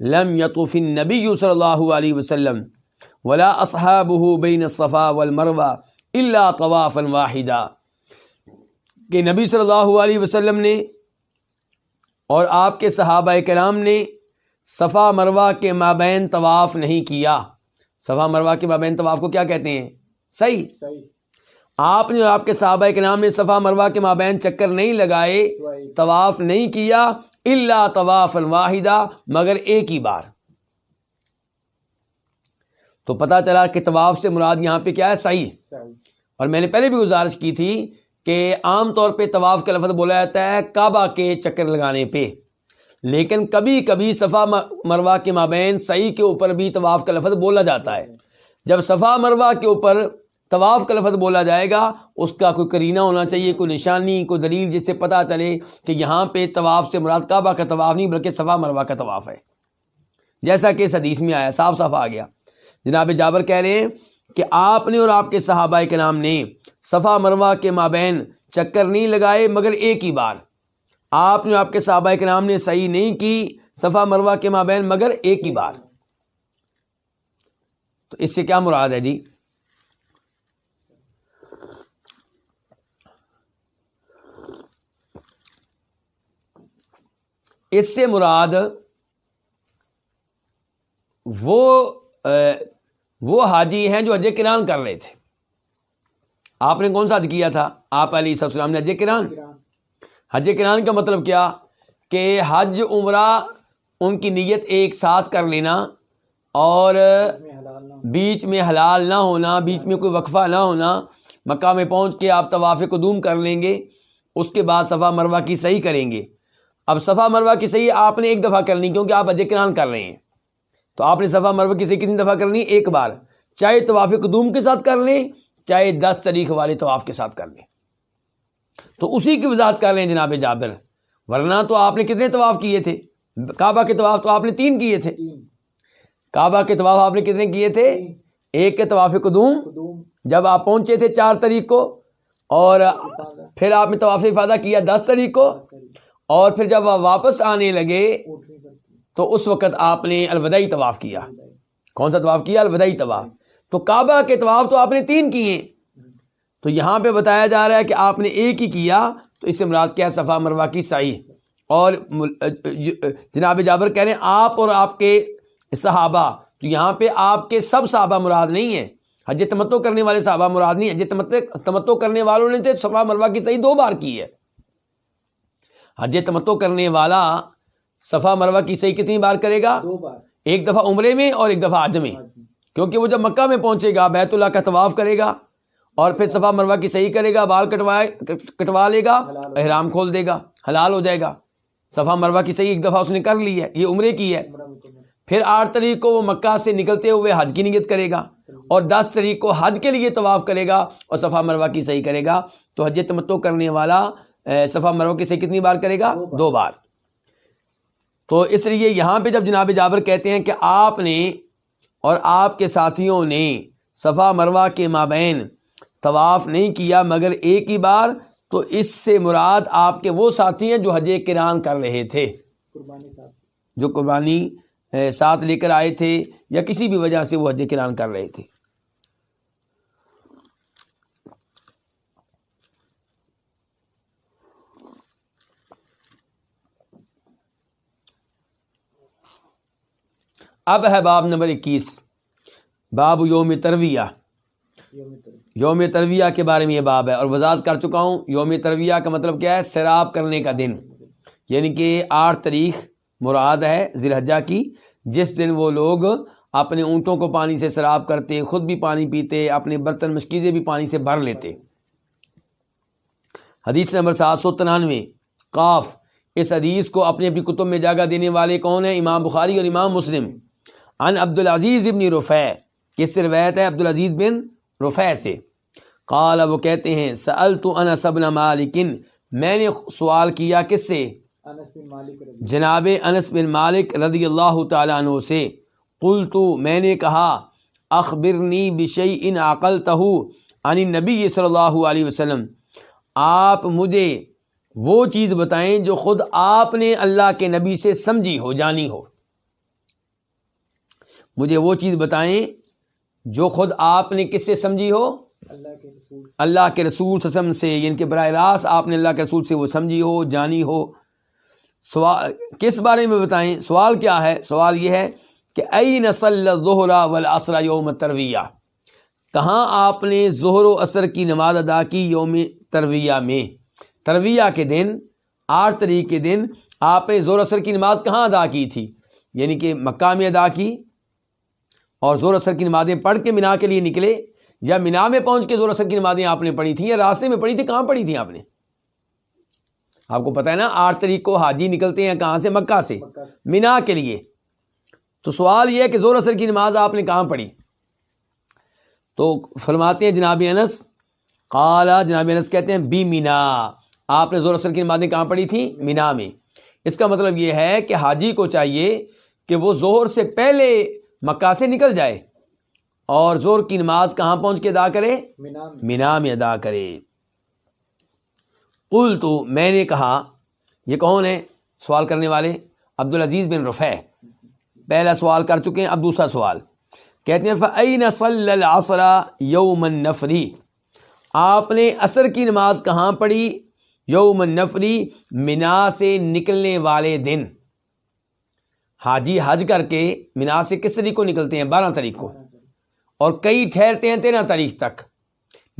لم یطف النبی صلی اللہ علیہ وسلم ولا اصحابہ بین الصفا والمروہ الا طوافا واحدا کہ نبی صلی اللہ علیہ وسلم نے اور آپ کے صحابہ کرام نے صفا مروہ کے مابین طواف نہیں کیا۔ صفا مروہ کے مابین طواف کو کیا کہتے ہیں؟ صحیح۔ صحیح۔ آپ نے اور آپ کے صحابہ کرام نے صفا مروہ کے مابین چکر نہیں لگائے، طواف نہیں کیا اللہ طواف واحدہ، مگر ایک ہی بار۔ تو پتہ چلا کہ طواف سے مراد یہاں پہ کیا ہے؟ صحیح صحیح اور میں نے پہلے بھی گزارش کی تھی کہ عام طور پہ طواف کا لفظ بولا جاتا ہے کعبہ کے چکر لگانے پہ۔ لیکن کبھی کبھی صفا مروا کے مابین صحیح کے اوپر بھی طواف کا لفظ بولا جاتا ہے۔ جب صفا مروا کے اوپر طواف کا لفظ بولا جائے گا، اس کا کوئی کرینہ ہونا چاہیے، کوئی نشانی، کوئی دلیل جس سے پتہ چلے کہ یہاں پہ طواف سے مراد کعبہ کا طواف نہیں، بلکہ صفا مروا کا طواف ہے۔ جیسا کہ اس حدیث میں آیا، صاف صاف آ گیا۔ جناب جابر کہہ رہے ہیں کہ آپ نے اور آپ کے صحابہ کے نام نے صفا مروا کے مابین چکر نہیں لگائے، مگر ایک ہی بار۔ آپ نے آپ کے صحابہ کے نام نے صحیح نہیں کی صفا مروا کے مابین، مگر ایک ہی بار۔ تو اس سے کیا مراد ہے جی؟ اس سے مراد وہ وہ حاجی ہیں جو حج کران کر رہے تھے۔ آپ نے کون سا حج کیا تھا؟ آپ علیہ السلام نے حج کران حج کران کا مطلب کیا؟ کہ حج عمرہ ان کی نیت ایک ساتھ کر لینا اور بیچ میں حلال نہ ہونا، بیچ میں کوئی وقفہ نہ ہونا۔ مکہ میں پہنچ کے آپ طواف قدوم کر لیں گے، اس کے بعد صفا مروا کی صحیح کریں گے۔ اب صفا مروا کی صحیح آپ نے ایک دفعہ کرنی کیونکہ آپ حج کران کر رہے ہیں۔ تو آپ نے صفا مروا کی صحیح کتنی دفعہ کرنی؟ ایک بار۔ چاہے طواف قدوم کے ساتھ کر لیں چاہے دس تاریخ والے طواف کے ساتھ کر لیں۔ تو اسی کی وضاحت کر رہے ہیں جناب جابر۔ ورنہ تو آپ نے کتنے طواف کیے تھے؟ کعبہ کے طواف تو آپ نے تین کیے تھے۔ کعبہ کے طواف آپ نے کتنے کیے تھے؟ ایک کے طواف قدوم۔ جب آپ پہنچے تھے چار تاریخ کو اور پھر آپ نے طواف افادہ کیا دس تاریخ کو اور پھر جب آپ واپس آنے لگے، تو اس وقت آپ نے الوداعی طواف کیا۔ کون سا طواف کیا؟ الوداعی طواف۔ تو کعبہ کے طواف تو آپ نے تین کیے تو یہاں پہ بتایا جا رہا ہے کہ آپ نے ایک ہی کیا، تو اس سے مراد کیا صفا مروا کی صحیح اور جناب جابر کہہ رہے ہیں، آپ اور آپ کے صحابہ، تو یہاں پہ آپ کے سب صحابہ مراد نہیں ہیں۔ حج تمتو کرنے والے صحابہ مراد نہیں حج تمتو تمتو کرنے والوں نے تو صفا مروا کی صحیح دو بار کی ہے۔ حج تمتو کرنے والا صفا مروا کی صحیح کتنی بار کرے گا؟ دو بار۔ ایک دفعہ عمرے میں اور ایک دفعہ حج میں۔ کیونکہ وہ جب مکہ میں پہنچے گا بیت اللہ کا طواف کرے گا اور پھر صفا مروا کی صحیح کرے گا بال کٹوائے کٹوا لے گا احرام کھول دے گا حلال ہو جائے گا۔ صفا مروا کی صحیح ایک دفعہ اس نے کر لی ہے یہ عمرے کی ہے۔ پھر آٹھ تاریخ کو وہ مکہ سے نکلتے ہوئے حج کی نیت کرے گا اور دس تاریخ کو حج کے لیے طواف کرے گا اور صفا مروا کی صحیح کرے گا۔ تو حج تمتو کرنے والا صفا مروا کی صحیح کتنی بار کرے گا؟ دو بار۔ تو اس لیے یہاں پہ جب جناب جابر کہتے ہیں کہ آپ نے اور آپ کے ساتھیوں نے صفا مروا کے مابین طواف نہیں کیا مگر ایک ہی بار تو اس سے مراد آپ کے وہ ساتھی ہیں جو حج کران کر رہے تھے۔ جو قربانی ساتھ لے کر آئے تھے یا کسی بھی وجہ سے وہ حج کران کر رہے تھے۔ اب ہے باب نمبر اکیس۔ باب یوم ترویہ۔ یوم ترویہ کے بارے میں یہ باب ہے اور وضاحت کر چکا ہوں۔ یوم ترویہ کا مطلب کیا ہے؟ سیراب کرنے کا دن۔ یعنی کہ آٹھ تاریخ مراد ہے ذی الحجہ کی، جس دن وہ لوگ اپنے اونٹوں کو پانی سے سراب کرتے، خود بھی پانی پیتے، اپنے برتن، مشکیزیں بھی پانی سے بھر لیتے۔ حدیث نمبر سات سو ترانوے قاف۔ اس حدیث کو اپنی اپنی کتب میں جگہ دینے والے کون ہیں؟ امام بخاری اور امام مسلم۔ ان عبد العزیز ابن رفع کس سے روایت ہے عبد العزیز بن رفع سے۔ قال، وہ کہتے ہیں، سألت انس بن مالکن میں نے سوال کیا کس سے؟ جناب انس بن مالک رضی اللہ تعالیٰ عنہ سے۔ قلت، میں نے کہا، اخبرنی بشیء عقلتہ عن النبی صلی اللہ علیہ وسلم۔ آپ مجھے وہ چیز بتائیں جو خود آپ نے اللہ کے نبی سے سمجھی ہو، جانی ہو۔ مجھے وہ چیز بتائیں جو خود آپ نے کس سے سمجھی ہو؟ اللہ کے رسول۔ اللہ کے رسول وسلم سے یعنی کہ براہ راست آپ نے اللہ کے رسول سے وہ سمجھی ہو جانی ہو۔ سوال کس بارے میں بتائیں؟ سوال کیا ہے؟ سوال یہ ہے کہ ائی نسل ظہرا والعصر یوم ترویہ کہاں آپ نے ظہر و عصر کی نماز ادا کی یوم ترویہ میں؟ ترویہ کے دن آٹھ تاریخ کے دن آپ نے زور اثر کی نماز کہاں ادا کی تھی؟ یعنی کہ مکہ میں ادا کی اور زور اثر کی نمازیں پڑھ کے مینا کے لیے نکلے یا مینا میں پہنچ کے زور اثر کی نمازیں آپ نے پڑھی تھیں یا راستے میں پڑھی تھی کہاں پڑھی تھیں آپ نے؟ آپ کو پتہ ہے نا، آٹھ تاریخ کو حاجی نکلتے ہیں کہاں سے؟ مکہ سے، مینا کے لیے۔ تو سوال یہ ہے کہ زور اثر کی نماز آپ نے کہاں پڑھی؟ تو فرماتے ہیں جناب انس قالا جناب انس کہتے ہیں، بی مینا۔ آپ نے زور اثر کی نمازیں کہاں پڑھی تھیں؟ مینا میں۔ اس کا مطلب یہ ہے کہ حاجی کو چاہیے کہ وہ زہر سے پہلے مکہ سے نکل جائے اور زور کی نماز کہاں پہنچ کے ادا کرے؟ مینا میں۔ ادا کرے۔ قل تو میں نے کہا یہ کون ہے سوال کرنے والے عبدالعزیز بن رفع پہلا سوال کر چکے ہیں اب دوسرا سوال۔ کہتے ہیں فَأَيْنَ صَلَّ الْعَصْرَ يَوْمَ النَّفْرِ آپ نے عصر کی نماز کہاں پڑھی؟ یوم النفری منا سے نکلنے والے دن۔ حاجی حج کر کے منا سے کس تاریخ کو نکلتے ہیں؟ بارہ تاریخ کو۔ اور کئی ٹھہرتے ہیں تیرہ تاریخ تک۔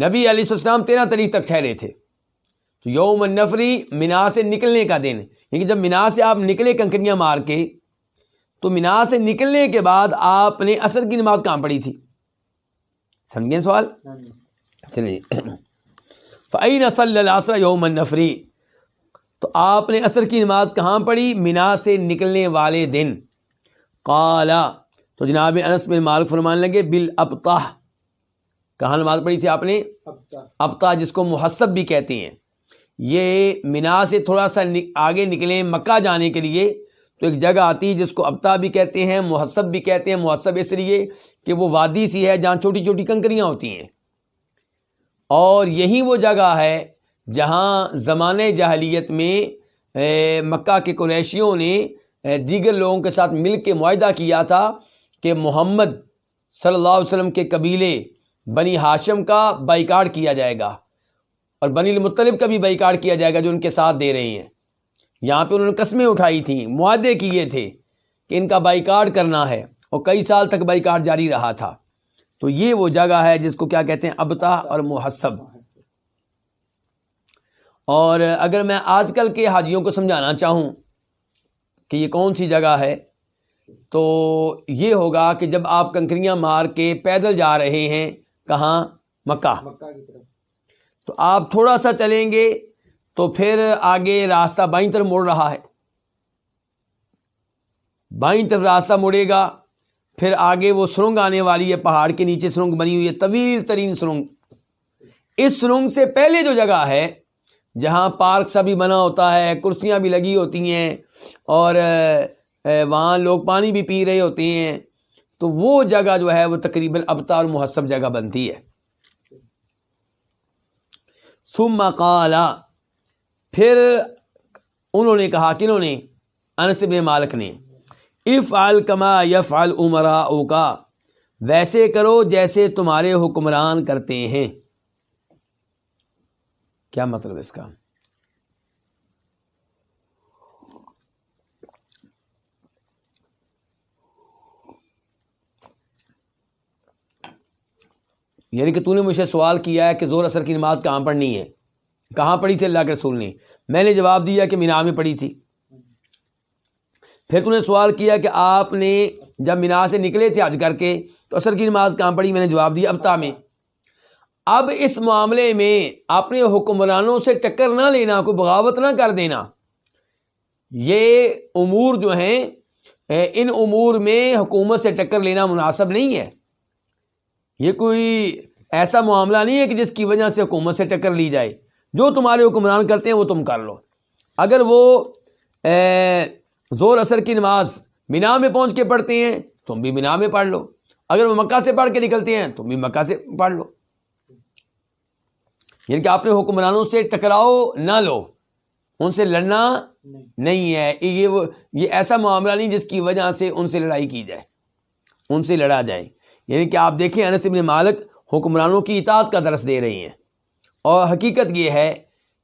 نبی علیہ السلام تیرہ تاریخ تک ٹھہرے تھے۔ تو یوم النفری منا سے نکلنے کا دن۔ کیونکہ جب منا سے آپ نکلے کنکریاں مار کے تو منا سے نکلنے کے بعد آپ نے عصر کی نماز کہاں پڑھی تھی؟ سمجھیں سوال۔ چلیے فعین صلی العصر یوم النفری تو آپ نے عصر کی نماز کہاں پڑھی؟ منا سے نکلنے والے دن۔ قالا تو جناب انس بن مالک فرمانے لگے بال کہاں نماز پڑھی تھی آپ نے؟ ابتا جس کو محسب بھی کہتے ہیں۔ یہ منا سے تھوڑا سا آگے نکلیں مکہ جانے کے لیے تو ایک جگہ آتی ہے جس کو ابتا بھی کہتے ہیں محسب بھی کہتے ہیں۔ محسب اس لیے کہ وہ وادی سی ہے جہاں چھوٹی چھوٹی کنکریاں ہوتی ہیں۔ اور یہی وہ جگہ ہے جہاں زمانۂ جاہلیت میں مکہ کے قریشیوں نے دیگر لوگوں کے ساتھ مل کے معاہدہ کیا تھا کہ محمد صلی اللہ علیہ وسلم کے قبیلے بنی ہاشم کا بائیکاٹ کیا جائے گا اور بنی المطلب کا بھی بائیکاٹ کیا جائے گا جو ان کے ساتھ دے رہے ہیں۔ یہاں پہ انہوں نے قسمیں اٹھائی تھیں، معاہدے کیے تھے کہ ان کا بائیکاٹ کرنا ہے اور کئی سال تک بائیکاٹ جاری رہا تھا۔ تو یہ وہ جگہ ہے جس کو کیا کہتے ہیں ابتا اور محسب۔ اور اگر میں آج کل کے حاجیوں کو سمجھانا چاہوں کہ یہ کون سی جگہ ہے تو یہ ہوگا کہ جب آپ کنکریاں مار کے پیدل جا رہے ہیں کہاں؟ مکہ۔ تو آپ تھوڑا سا چلیں گے تو پھر آگے راستہ بائیں طرف مڑ رہا ہے۔ بائیں طرف راستہ مڑے گا پھر آگے وہ سرنگ آنے والی ہے پہاڑ کے نیچے سرنگ بنی ہوئی ہے طویل ترین سرنگ۔ اس سرنگ سے پہلے جو جگہ ہے جہاں پارک سا بھی بنا ہوتا ہے، کرسیاں بھی لگی ہوتی ہیں اور وہاں لوگ پانی بھی پی رہے ہوتے ہیں۔ تو وہ جگہ جو ہے وہ تقریباً ابتا اور محسب جگہ بنتی ہے۔ ثم قال، پھر انہوں نے کہا، کنہوں نے؟ انس بن مالک نے۔ اف کما یف العمرا کا ویسے کرو جیسے تمہارے حکمران کرتے ہیں۔ کیا مطلب اس کا؟ یعنی کہ تو نے مجھ سے سوال کیا ہے کہ زور اثر کی نماز کہاں پڑھنی ہے؟ کہاں پڑھی تھی اللہ کے رسول نے؟ میں نے جواب دیا کہ مینا میں پڑھی تھی۔ پھر تو نے سوال کیا کہ آپ نے جب مینا سے نکلے تھے آج کر کے تو اثر کی نماز کہاں پڑھی؟ میں نے جواب دیا ابتا میں۔ اب اس معاملے میں اپنے حکمرانوں سے ٹکر نہ لینا، کوئی بغاوت نہ کر دینا۔ یہ امور جو ہیں ان امور میں حکومت سے ٹکر لینا مناسب نہیں ہے۔ یہ کوئی ایسا معاملہ نہیں ہے کہ جس کی وجہ سے حکومت سے ٹکر لی جائے۔ جو تمہارے حکمران کرتے ہیں، وہ تم کر لو۔ اگر وہ زور اثر کی نماز مینا میں پہنچ کے پڑھتے ہیں، تم بھی مینا میں پڑھ لو۔ اگر وہ مکہ سے پڑھ کے نکلتے ہیں، تم بھی مکہ سے پڑھ لو۔ یعنی کہ اپنے حکمرانوں سے ٹکراؤ نہ لو ان سے لڑنا نہیں۔ ہے۔ یہ وہ یہ ایسا معاملہ نہیں جس کی وجہ سے ان سے لڑائی کی جائے۔ ان سے لڑا جائے۔ یعنی کہ آپ دیکھیں انس ابن مالک حکمرانوں کی اطاعت کا درس دے رہی ہیں۔ اور حقیقت یہ ہے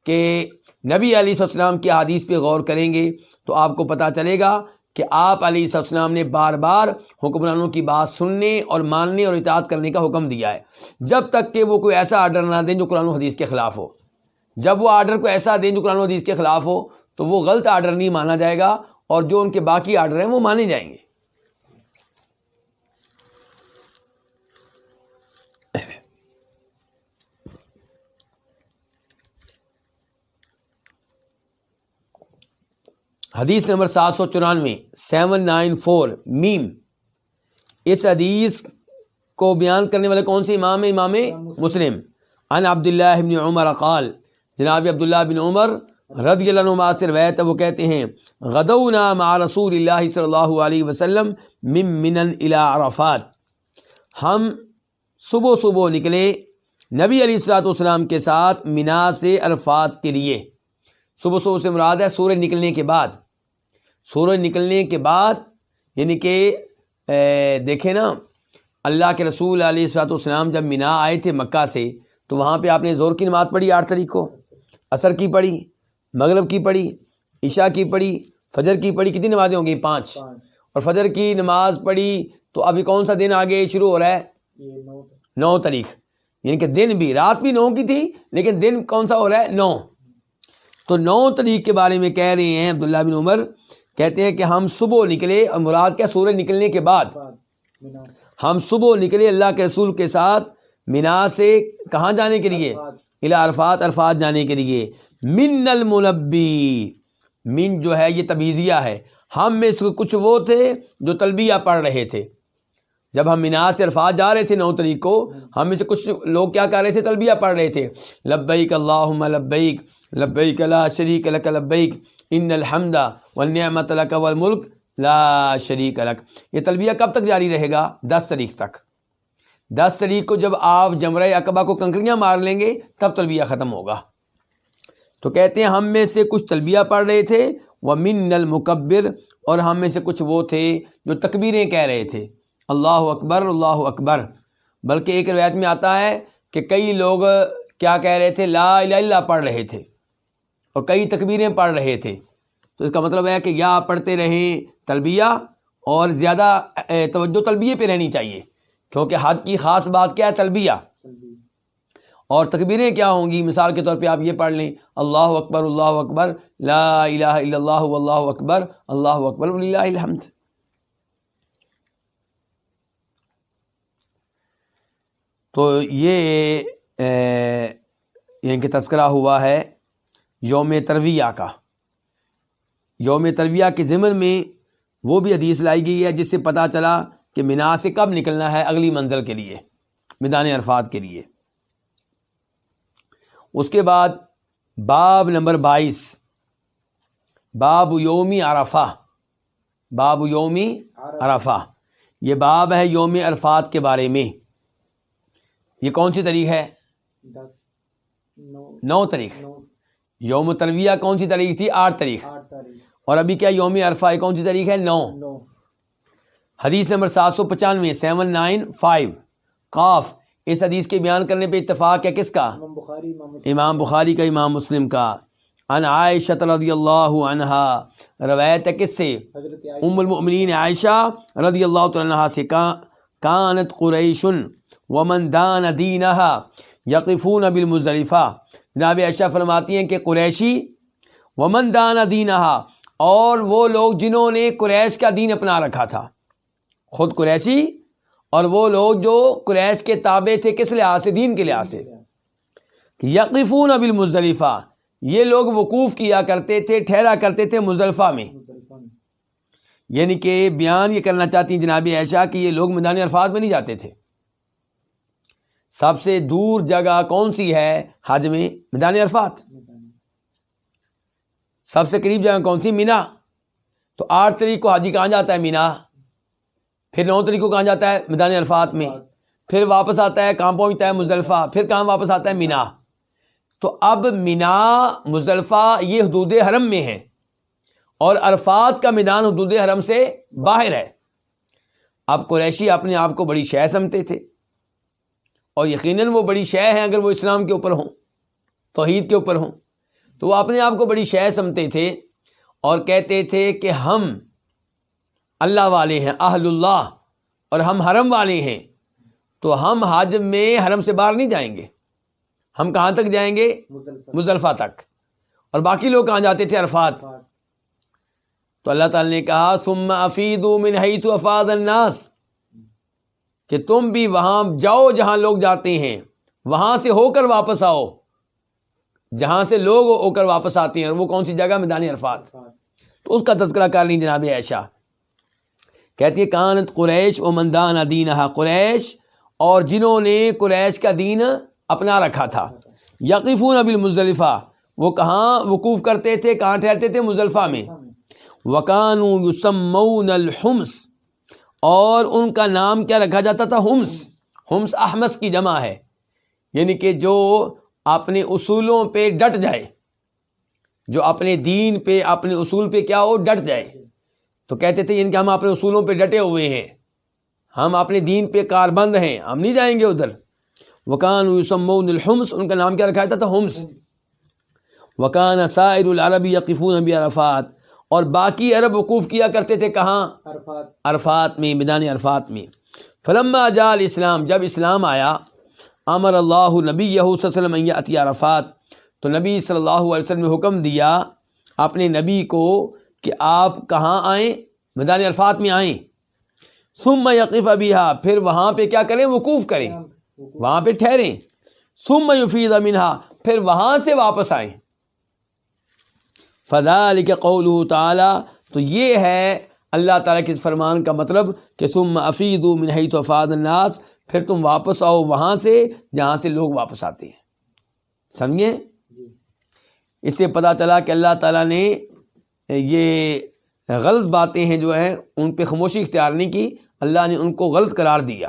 کہ نبی علیہ السلام کی حدیث پہ غور کریں گے تو آپ کو پتہ چلے گا کہ آپ علیہ السلام نے بار بار حکمرانوں کی بات سننے اور ماننے اور اطاعت کرنے کا حکم دیا ہے۔ جب تک کہ وہ کوئی ایسا آرڈر نہ دیں جو قرآن و حدیث کے خلاف ہو۔ جب وہ آرڈر کو ایسا دیں جو قرآن و حدیث کے خلاف ہو تو وہ غلط آرڈر نہیں مانا جائے گا اور جو ان کے باقی آرڈر ہیں وہ مانے جائیں گے۔ حدیث نمبر سات سو چورانوے، سیون نائن فور، میم۔ اس حدیث کو بیان کرنے والے کون سے امام ہیں؟ امام مسلم۔ ان عبداللہ بن عمر قال، جناب عبداللہ بن عمر رضی اللہ عنہ سے روایت وہ کہتے ہیں، غدونا مع رسول اللہ صلی اللہ علیہ وسلم من منن الى عرفات۔ ہم صبح صبح نکلے نبی علیہ السلاۃ والسلام کے ساتھ منا سے عرفات کے لیے۔ صبح صبح سے مراد ہے سورج نکلنے کے بعد۔ سورج نکلنے کے بعد یعنی کہ دیکھیں نا اللہ کے رسول علیہ السلاۃ والسلام جب مینا آئے تھے مکہ سے تو وہاں پہ آپ نے زور کی نماز پڑھی آٹھ تاریخ کو عصر کی پڑھی مغرب کی پڑھی عشاء کی پڑھی فجر کی پڑھی کتنی نمازیں ہوں گی؟ پانچ۔ اور فجر کی نماز پڑھی تو ابھی کون سا دن آگے شروع ہو رہا ہے؟ نو تاریخ یعنی کہ دن بھی رات بھی نو کی تھی لیکن دن کون سا ہو رہا ہے؟ نو۔ تو نو تاریخ کے بارے میں کہہ رہے ہیں عبداللہ بن عمر کہتے ہیں کہ ہم صبح نکلے اور مراد کیا سورج نکلنے کے بعد۔ ہم صبح نکلے اللہ کے رسول کے ساتھ مینا سے کہاں جانے کے لیے؟ الا عرفات عرفات جانے کے لیے۔ من المنبی، من جو ہے یہ تبیزیہ ہے۔ ہم میں سے کچھ وہ تھے جو تلبیہ پڑھ رہے تھے۔ جب ہم مینا سے عرفات جا رہے تھے نو تاریخ کو، ہم میں سے کچھ لوگ کیا کر رہے تھے؟ تلبیہ پڑھ رہے تھے۔ لبیک اللہ لبیک لبیک لا شریک لک لبیک۔ ان الحمد والنعمت لک والملک لا شریک لک یہ تلبیہ کب تک جاری رہے گا؟ دس تاریخ تک۔ دس تاریخ کو جب آپ جمرہ اقبا کو کنکریاں مار لیں گے، تب تلبیہ ختم ہوگا۔ تو کہتے ہیں ہم میں سے کچھ تلبیہ پڑھ رہے تھے وہ من المکبر اور ہم میں سے کچھ وہ تھے جو تکبیریں کہہ رہے تھے۔ اللہ اکبر اللہ اکبر۔ بلکہ ایک روایت میں آتا ہے کہ کئی لوگ کیا کہہ رہے تھے، لا الہ الا پڑھ رہے تھے۔ اور کئی تکبیریں پڑھ رہے تھے۔ تو اس کا مطلب ہے کہ یا پڑھتے رہیں تلبیہ اور زیادہ توجہ تلبیہ پہ رہنی چاہیے۔ کیونکہ حد کی خاص بات کیا ہے؟ تلبیہ۔ اور تکبیریں کیا ہوں گی؟ مثال کے طور پہ آپ یہ پڑھ لیں، اللہ اکبر اللہ اکبر، لا الہ الا اللہ اللہ اکبر اللہ اکبر الحمد۔ تو یہ یعنی کہ تذکرہ ہوا ہے۔ یوم ترویہ کا۔ یوم ترویہ کے ضمن میں وہ بھی حدیث لائی گئی ہے جس سے پتہ چلا کہ مینا سے کب نکلنا ہے اگلی منزل کے لیے میدان عرفات کے لیے۔ اس کے بعد باب نمبر بائیس باب یومی عرفہ۔ باب یومی عرفہ۔ یہ باب ہے یوم عرفات کے بارے میں۔ یہ کون سی تاریخ ہے؟ نو تاریخ۔ یوم ترویہ کون سی تاریخ تھی؟ آٹھ تاریخ۔ اور ابھی کیا یوم عرفہ کون سی تاریخ ہے؟ نو۔ حدیث نمبر سات سو پچانوے سیون نائن فائیو۔ قاف۔ اس حدیث کے بیان کرنے پہ اتفاق ہے کس کا؟ امام بخاری امام امام بخاری کا امام مسلم کا۔ ان عائشہ رضی اللہ عنہا۔ روایت ہے کس سے؟ ام المؤمنین عائشہ رضی اللہ عنہا سے کا کانت قریش ومن دان دینہا یقفون بالمزدلفہ۔ جناب عائشہ فرماتی ہیں کہ قریشی، ومن دان دینہا اور وہ لوگ جنہوں نے قریش کا دین اپنا رکھا تھا۔ خود قریشی اور وہ لوگ جو قریش کے تابع تھے، کس لحاظ سے؟ دین کے لحاظ سے۔ یقفون بالمزدلفہ یہ لوگ وقوف کیا کرتے تھے، ٹھہرا کرتے تھے مزدلفہ میں۔ یعنی کہ بیان یہ کرنا چاہتی ہیں جناب عائشہ کہ یہ لوگ میدان عرفات میں نہیں جاتے تھے۔ سب سے دور جگہ کون سی ہے حج میں؟ میدان عرفات۔ سب سے قریب جگہ کون سی؟ مینا۔ تو آٹھ تاریخ کو حاجی کہاں جاتا ہے مینا؟ پھر نو تاریخ کو کہاں جاتا ہے میدان عرفات میں؟ پھر واپس آتا ہے کہاں پہنچتا ہے مزدلفہ؟ پھر کہاں واپس آتا ہے مینا؟ تو اب مینا، مزدلفہ یہ حدود حرم میں ہے اور عرفات کا میدان حدود حرم سے باہر ہے۔ اب قریشی اپنے آپ کو بڑی شے سمتے تھے۔ اور یقیناً وہ بڑی شے ہیں اگر وہ اسلام کے اوپر ہوں توحید کے اوپر ہوں۔ تو وہ اپنے آپ کو بڑی شے سمتے تھے اور کہتے تھے کہ ہم اللہ والے ہیں اہل اللہ اور ہم حرم والے ہیں۔ تو ہم حج میں حرم سے باہر نہیں جائیں گے۔ ہم کہاں تک جائیں گے؟ مزدلفہ تک۔ اور باقی لوگ کہاں جاتے تھے؟ عرفات۔ تو اللہ تعالی نے کہا ثم افیدوا من حیث افاد الناس۔ کہ تم بھی وہاں جاؤ جہاں لوگ جاتے ہیں، وہاں سے ہو کر واپس آؤ۔ جہاں سے لوگ ہو کر واپس آتے ہیں، اور وہ کون سی جگہ؟ میدان عرفات۔ تو اس کا تذکرہ کر لیں جناب عائشہ۔ کہتی ہے، کانت قریش و مندان دین قریش اور جنہوں نے قریش کا دین اپنا رکھا تھا۔ یقیفون ابل مزدلفہ وہ کہاں وقوف کرتے تھے، کہاں ٹھہرتے تھے؟ مزدلفہ میں۔ وکان یسمون الحمس اور ان کا نام کیا رکھا جاتا تھا؟ ہمس. ہمس احمس کی جمع ہے۔ یعنی کہ جو اپنے اصولوں پہ ڈٹ جائے۔ جو اپنے دین پہ، اپنے اصول پہ کیا ہو، ڈٹ جائے۔ تو کہتے تھے ان کہ ہم اپنے اصولوں پہ ڈٹے ہوئے ہیں۔ ہم اپنے دین پہ کار بند ہیں۔ ہم نہیں جائیں گے ادھر۔ وکان یسمون الحمس، ان کا نام کیا رکھا جاتا تھا؟ ہمس۔ وکان سائر العربی یقفون نبی عرفات۔ اور باقی عرب وقوف کیا کرتے تھے کہاں؟ عرفات۔ عرفات میں میدان عرفات میں۔ فلما جال اسلام جب اسلام آیا امر اللہ نبی وسلم عطی عرفات۔ تو نبی صلی اللہ علیہ وسلم نے حکم دیا اپنے نبی کو کہ آپ کہاں آئیں؟ میدان عرفات میں آئیں۔ سم یقف ابیہا پھر وہاں پہ کیا کریں؟ وقوف کریں۔ وہاں پہ ٹھہریں۔ سم یفید منہا پھر وہاں سے واپس آئیں۔ فضال کے قول تعالیٰ تو یہ ہے اللہ تعالیٰ کے اس فرمان کا مطلب کہ سم افید من حیث افاد الناس پھر تم واپس آؤ وہاں سے جہاں سے لوگ واپس آتے ہیں۔ سمجھے؟ اس سے پتہ چلا کہ اللہ تعالیٰ نے یہ غلط باتیں ہیں جو ہیں، ان پہ خاموشی اختیار نہیں کی، اللہ نے ان کو غلط قرار دیا۔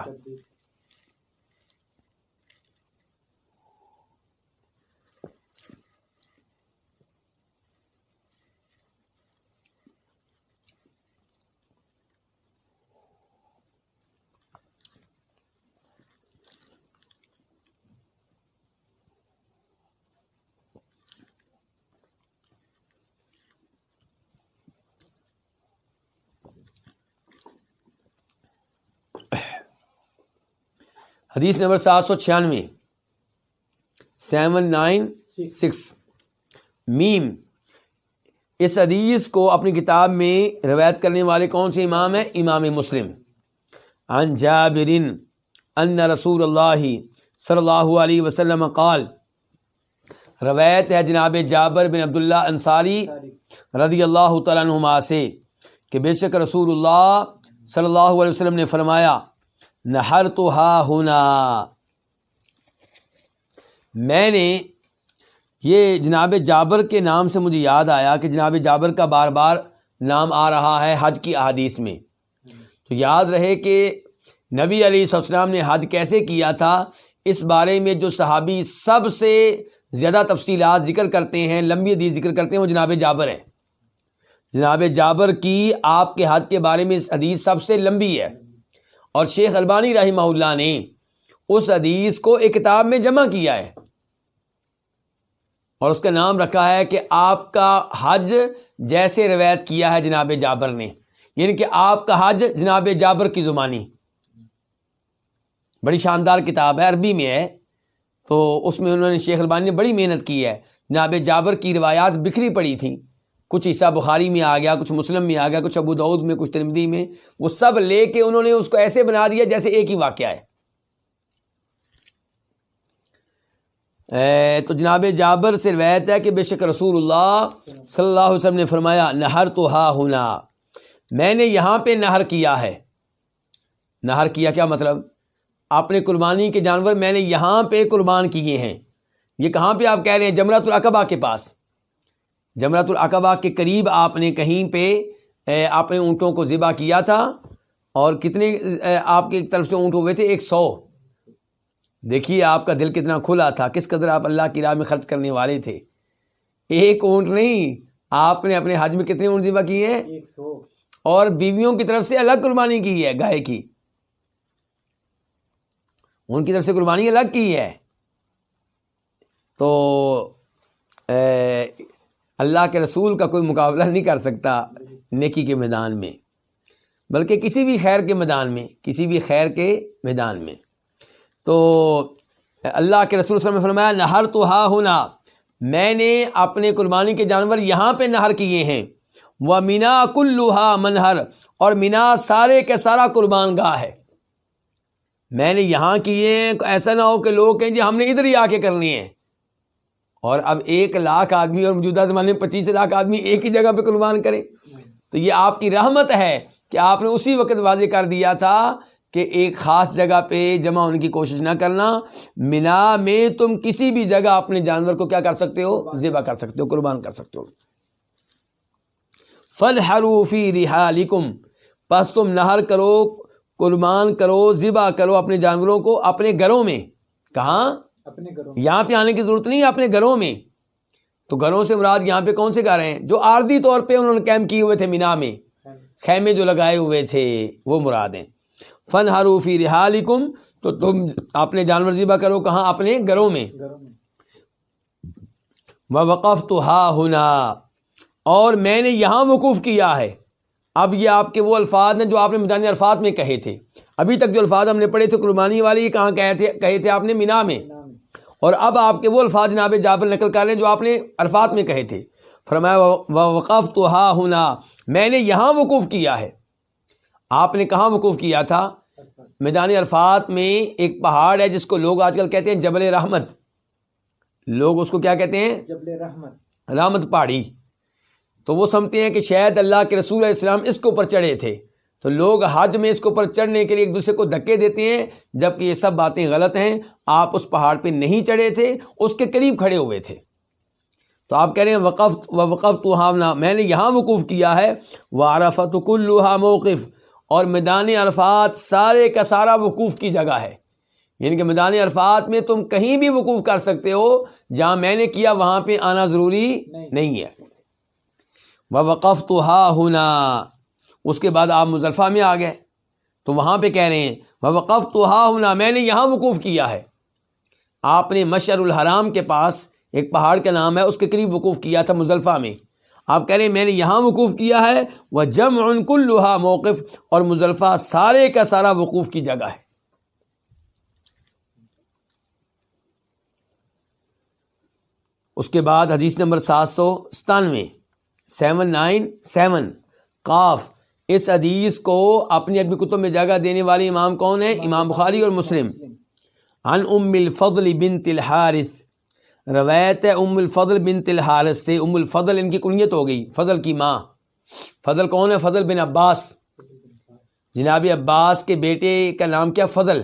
حدیث نمبر سات سو چھیانوے۔ Seven nine six. میم، اس حدیث کو اپنی کتاب میں روایت کرنے والے کون سے امام ہیں؟ امام مسلم۔ عن جابر ان رسول اللہ صلی اللہ علیہ وسلم قال، روایت ہے جناب جابر بن عبداللہ انصاری رضی اللہ تعالیٰ عنہما سے کہ بے شک رسول اللہ صلی اللہ علیہ وسلم نے فرمایا نہر تو ہا ہونا۔ میں نے یہ جناب جابر کے نام سے مجھے یاد آیا کہ جناب جابر کا بار بار نام آ رہا ہے حج کی احادیث میں۔ تو یاد رہے کہ نبی علیہ السلام نے حج کیسے کیا تھا؟ اس بارے میں جو صحابی سب سے زیادہ تفصیلات ذکر کرتے ہیں، لمبی حدیث ذکر کرتے ہیں، وہ جناب جابر ہیں۔ جناب جابر کی آپ کے حج کے بارے میں اس حدیث سب سے لمبی ہے۔ اور شیخ البانی رحمہ اللہ نے اس حدیث کو ایک کتاب میں جمع کیا ہے اور اس کا نام رکھا ہے کہ آپ کا حج جیسے روایت کیا ہے جناب جابر نے یعنی کہ آپ کا حج جناب جابر کی زبانی۔ بڑی شاندار کتاب ہے، عربی میں ہے۔ تو اس میں انہوں نے شیخ البانی نے بڑی محنت کی ہے۔ جناب جابر کی روایات بکھری پڑی تھیں۔ کچھ حصہ بخاری میں آ گیا، کچھ مسلم میں آ گیا، کچھ ابو دعود میں، کچھ ترمدی میں، وہ سب لے کے انہوں نے اس کو ایسے بنا دیا جیسے ایک ہی واقعہ ہے۔ تو جناب جابر سے روایت ہے کہ بے شک رسول اللہ صلی اللہ علیہ وسلم نے فرمایا، نہر تو ہا ہونا، میں نے یہاں پہ نہر کیا ہے۔ نہر کیا کیا مطلب؟ اپنے قربانی کے جانور میں نے یہاں پہ قربان کیے ہیں۔ یہ کہاں پہ آپ کہہ رہے ہیں؟ جمرات العقبہ کے پاس۔ جمرات العقبہ کے قریب آپ نے کہیں پہ اپنے اونٹوں کو ذبح کیا تھا اور کتنے آپ کی طرف سے اونٹ ہوئے تھے؟ ایک سو۔ دیکھیے آپ کا دل کتنا کھلا تھا۔ کس قدر آپ اللہ کی راہ میں خرچ کرنے والے تھے۔ ایک اونٹ نہیں آپ نے اپنے حج میں کتنے اونٹ ذبح کیے ہیں؟ اور بیویوں کی طرف سے الگ قربانی کی ہے گائے کی۔ ان کی طرف سے قربانی الگ کی ہے۔ تو اللہ کے رسول کا کوئی مقابلہ نہیں کر سکتا نیکی کے میدان میں، بلکہ کسی بھی خیر کے میدان میں، کسی بھی خیر کے میدان میں۔ تو اللہ کے رسول صلی اللہ علیہ وسلم فرمایا، نہر تو ہا ہونا، میں نے اپنے قربانی کے جانور یہاں پہ نہر کیے ہیں۔ وہ مینا کلوہا منہر، اور مینا سارے کے سارا قربان گاہ ہے۔ میں نے یہاں کیے ہیں، ایسا نہ ہو کہ لوگ کہیں جی ہم نے ادھر ہی آ کے کرنی ہے۔ اور اب ایک لاکھ آدمی اور موجودہ زمانے میں پچیس لاکھ آدمی ایک ہی جگہ پہ قربان کرے تو یہ آپ کی رحمت ہے کہ آپ نے اسی وقت واضح کر دیا تھا کہ ایک خاص جگہ پہ جمع ہونے کی کوشش نہ کرنا، منا میں تم کسی بھی جگہ اپنے جانور کو کیا کر سکتے ہو؟ ذبح کر سکتے ہو، قربان کر سکتے ہو۔ فل حروفی رحا پس تم نہر کرو، قربان کرو، ذبح کرو اپنے جانوروں کو اپنے گھروں میں۔ کہاں؟ یہاں پہ آنے کی ضرورت نہیں اپنے گھروں میں۔ تو گھروں سے مراد یہاں پہ کون سے گھر ہیں؟ جو آردی طور پہ انہوں نے کیمپ کیے ہوئے تھے مینا میں۔ خیمے جو لگائے ہوئے تھے وہ مراد ہیں۔ فن حروفی رحال تو تم اپنے جانور ذبح کرو کہاں؟ اپنے گھروں میں۔ وقف تو ہا ہونا اور میں نے یہاں وقوف کیا ہے۔ اب یہ آپ کے وہ الفاظ ہیں جو آپ نے میدانی الفاظ میں کہے تھے۔ ابھی تک جو الفاظ ہم نے پڑھے تھے قربانی والی یہ کہاں کہے تھے؟ کہے تھے آپ نے مینا میں۔ اور اب آپ کے وہ الفاظ جناب جابر نقل کر لیں جو آپ نے الفاظ میں کہے تھے۔ فرمایا وقف تو ہا ہونا میں نے یہاں وقوف کیا ہے۔ آپ نے کہاں وقوف کیا تھا؟ میدان عرفات میں ایک پہاڑ ہے جس کو لوگ آج کل کہتے ہیں جبل رحمت۔ لوگ اس کو کیا کہتے ہیں؟ جبل رحمت۔ رحمت پہاڑی۔ تو وہ سمجھتے ہیں کہ شاید اللہ کے رسول علیہ السلام اس کے اوپر چڑھے تھے۔ تو لوگ حج میں اس کے اوپر چڑھنے کے لیے ایک دوسرے کو دھکے دیتے ہیں جبکہ یہ سب باتیں غلط ہیں۔ آپ اس پہاڑ پہ نہیں چڑھے تھے اس کے قریب کھڑے ہوئے تھے۔ تو آپ کہہ رہے ہیں وقف و وقف تو ہاونا میں نے یہاں وقوف کیا ہے۔ وہ عرفت کلوہا موقف۔ اور میدان عرفات سارے کا سارا وقوف کی جگہ ہے۔ یعنی کہ میدان عرفات میں تم کہیں بھی وقوف کر سکتے ہو جہاں میں نے کیا وہاں پہ آنا ضروری نہیں۔ ہے۔ وہ وقف تو ہا ہونا اس کے بعد آپ مظفہ میں آ گئے۔ تو وہاں پہ کہہ رہے ہیں وہ وقف تو ہا ہونا میں نے یہاں وقوف کیا ہے۔ آپ نے مشر الحرام کے پاس ایک پہاڑ کا نام ہے، اس کے قریب وقوف کیا تھا مظلفہ میں۔ آپ کہہ رہے ہیں، میں نے یہاں وقوف کیا ہے۔ وہ جم ان موقف، اور مزلفہ سارے کا سارا وقوف کی جگہ ہے۔ اس کے بعد حدیث نمبر سات سو ستانوے، سیون نائن، سیون، قاف اس حدیث کو اپنی ادبی کتب میں جگہ دینے والے امام کون ہیں امام بخاری اور مسلم۔ ان ام الفضل بن تلحارث روایت ام الفضل بن تلحارث سے۔ ام الفضل ان کی کنیت ہو گئی۔ فضل کی ماں۔ فضل کون ہے؟ فضل بن عباس۔ جناب عباس کے بیٹے کا نام کیا؟ فضل۔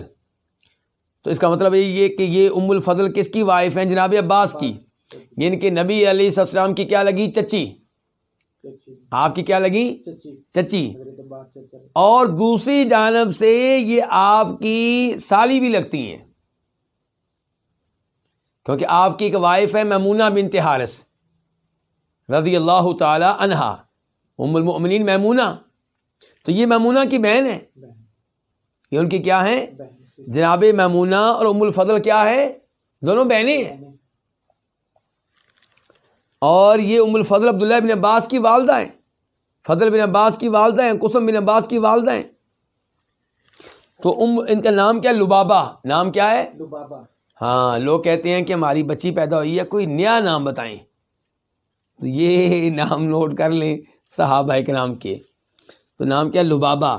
تو اس کا مطلب یہ کہ یہ ام الفضل کس کی وائف ہیں؟ جناب عباس کی۔ یعنی کہ نبی علیہ السلام کی کیا لگی؟ چچی۔ آپ کی کیا لگی؟ چچی۔ اور دوسری جانب سے یہ آپ کی سالی بھی لگتی ہیں۔ کیونکہ آپ کی ایک وائف ہے میمونہ بنت حارث رضی اللہ تعالی عنہا۔ ام المؤمنین میمونہ۔ تو یہ میمونہ کی بہن ہے۔ یہ ان کی کیا ہیں؟ جناب میمونہ اور ام الفضل کیا ہے؟ دونوں بہنیں ہیں۔ اور یہ ام الفضل عبداللہ بن عباس کی والدہ ہیں۔ فضل بن عباس کی والدہ ہیں قسم بن عباس کی والدہ ہیں۔ تو ام ان کا نام کیا لبابا نام کیا ہے؟ لبابا ہاں لوگ کہتے ہیں کہ ہماری بچی پیدا ہوئی ہے کوئی نیا نام بتائیں۔ تو یہ [laughs] نام نوٹ کر لیں صحابہ کے نام کے۔ تو نام کیا لبابا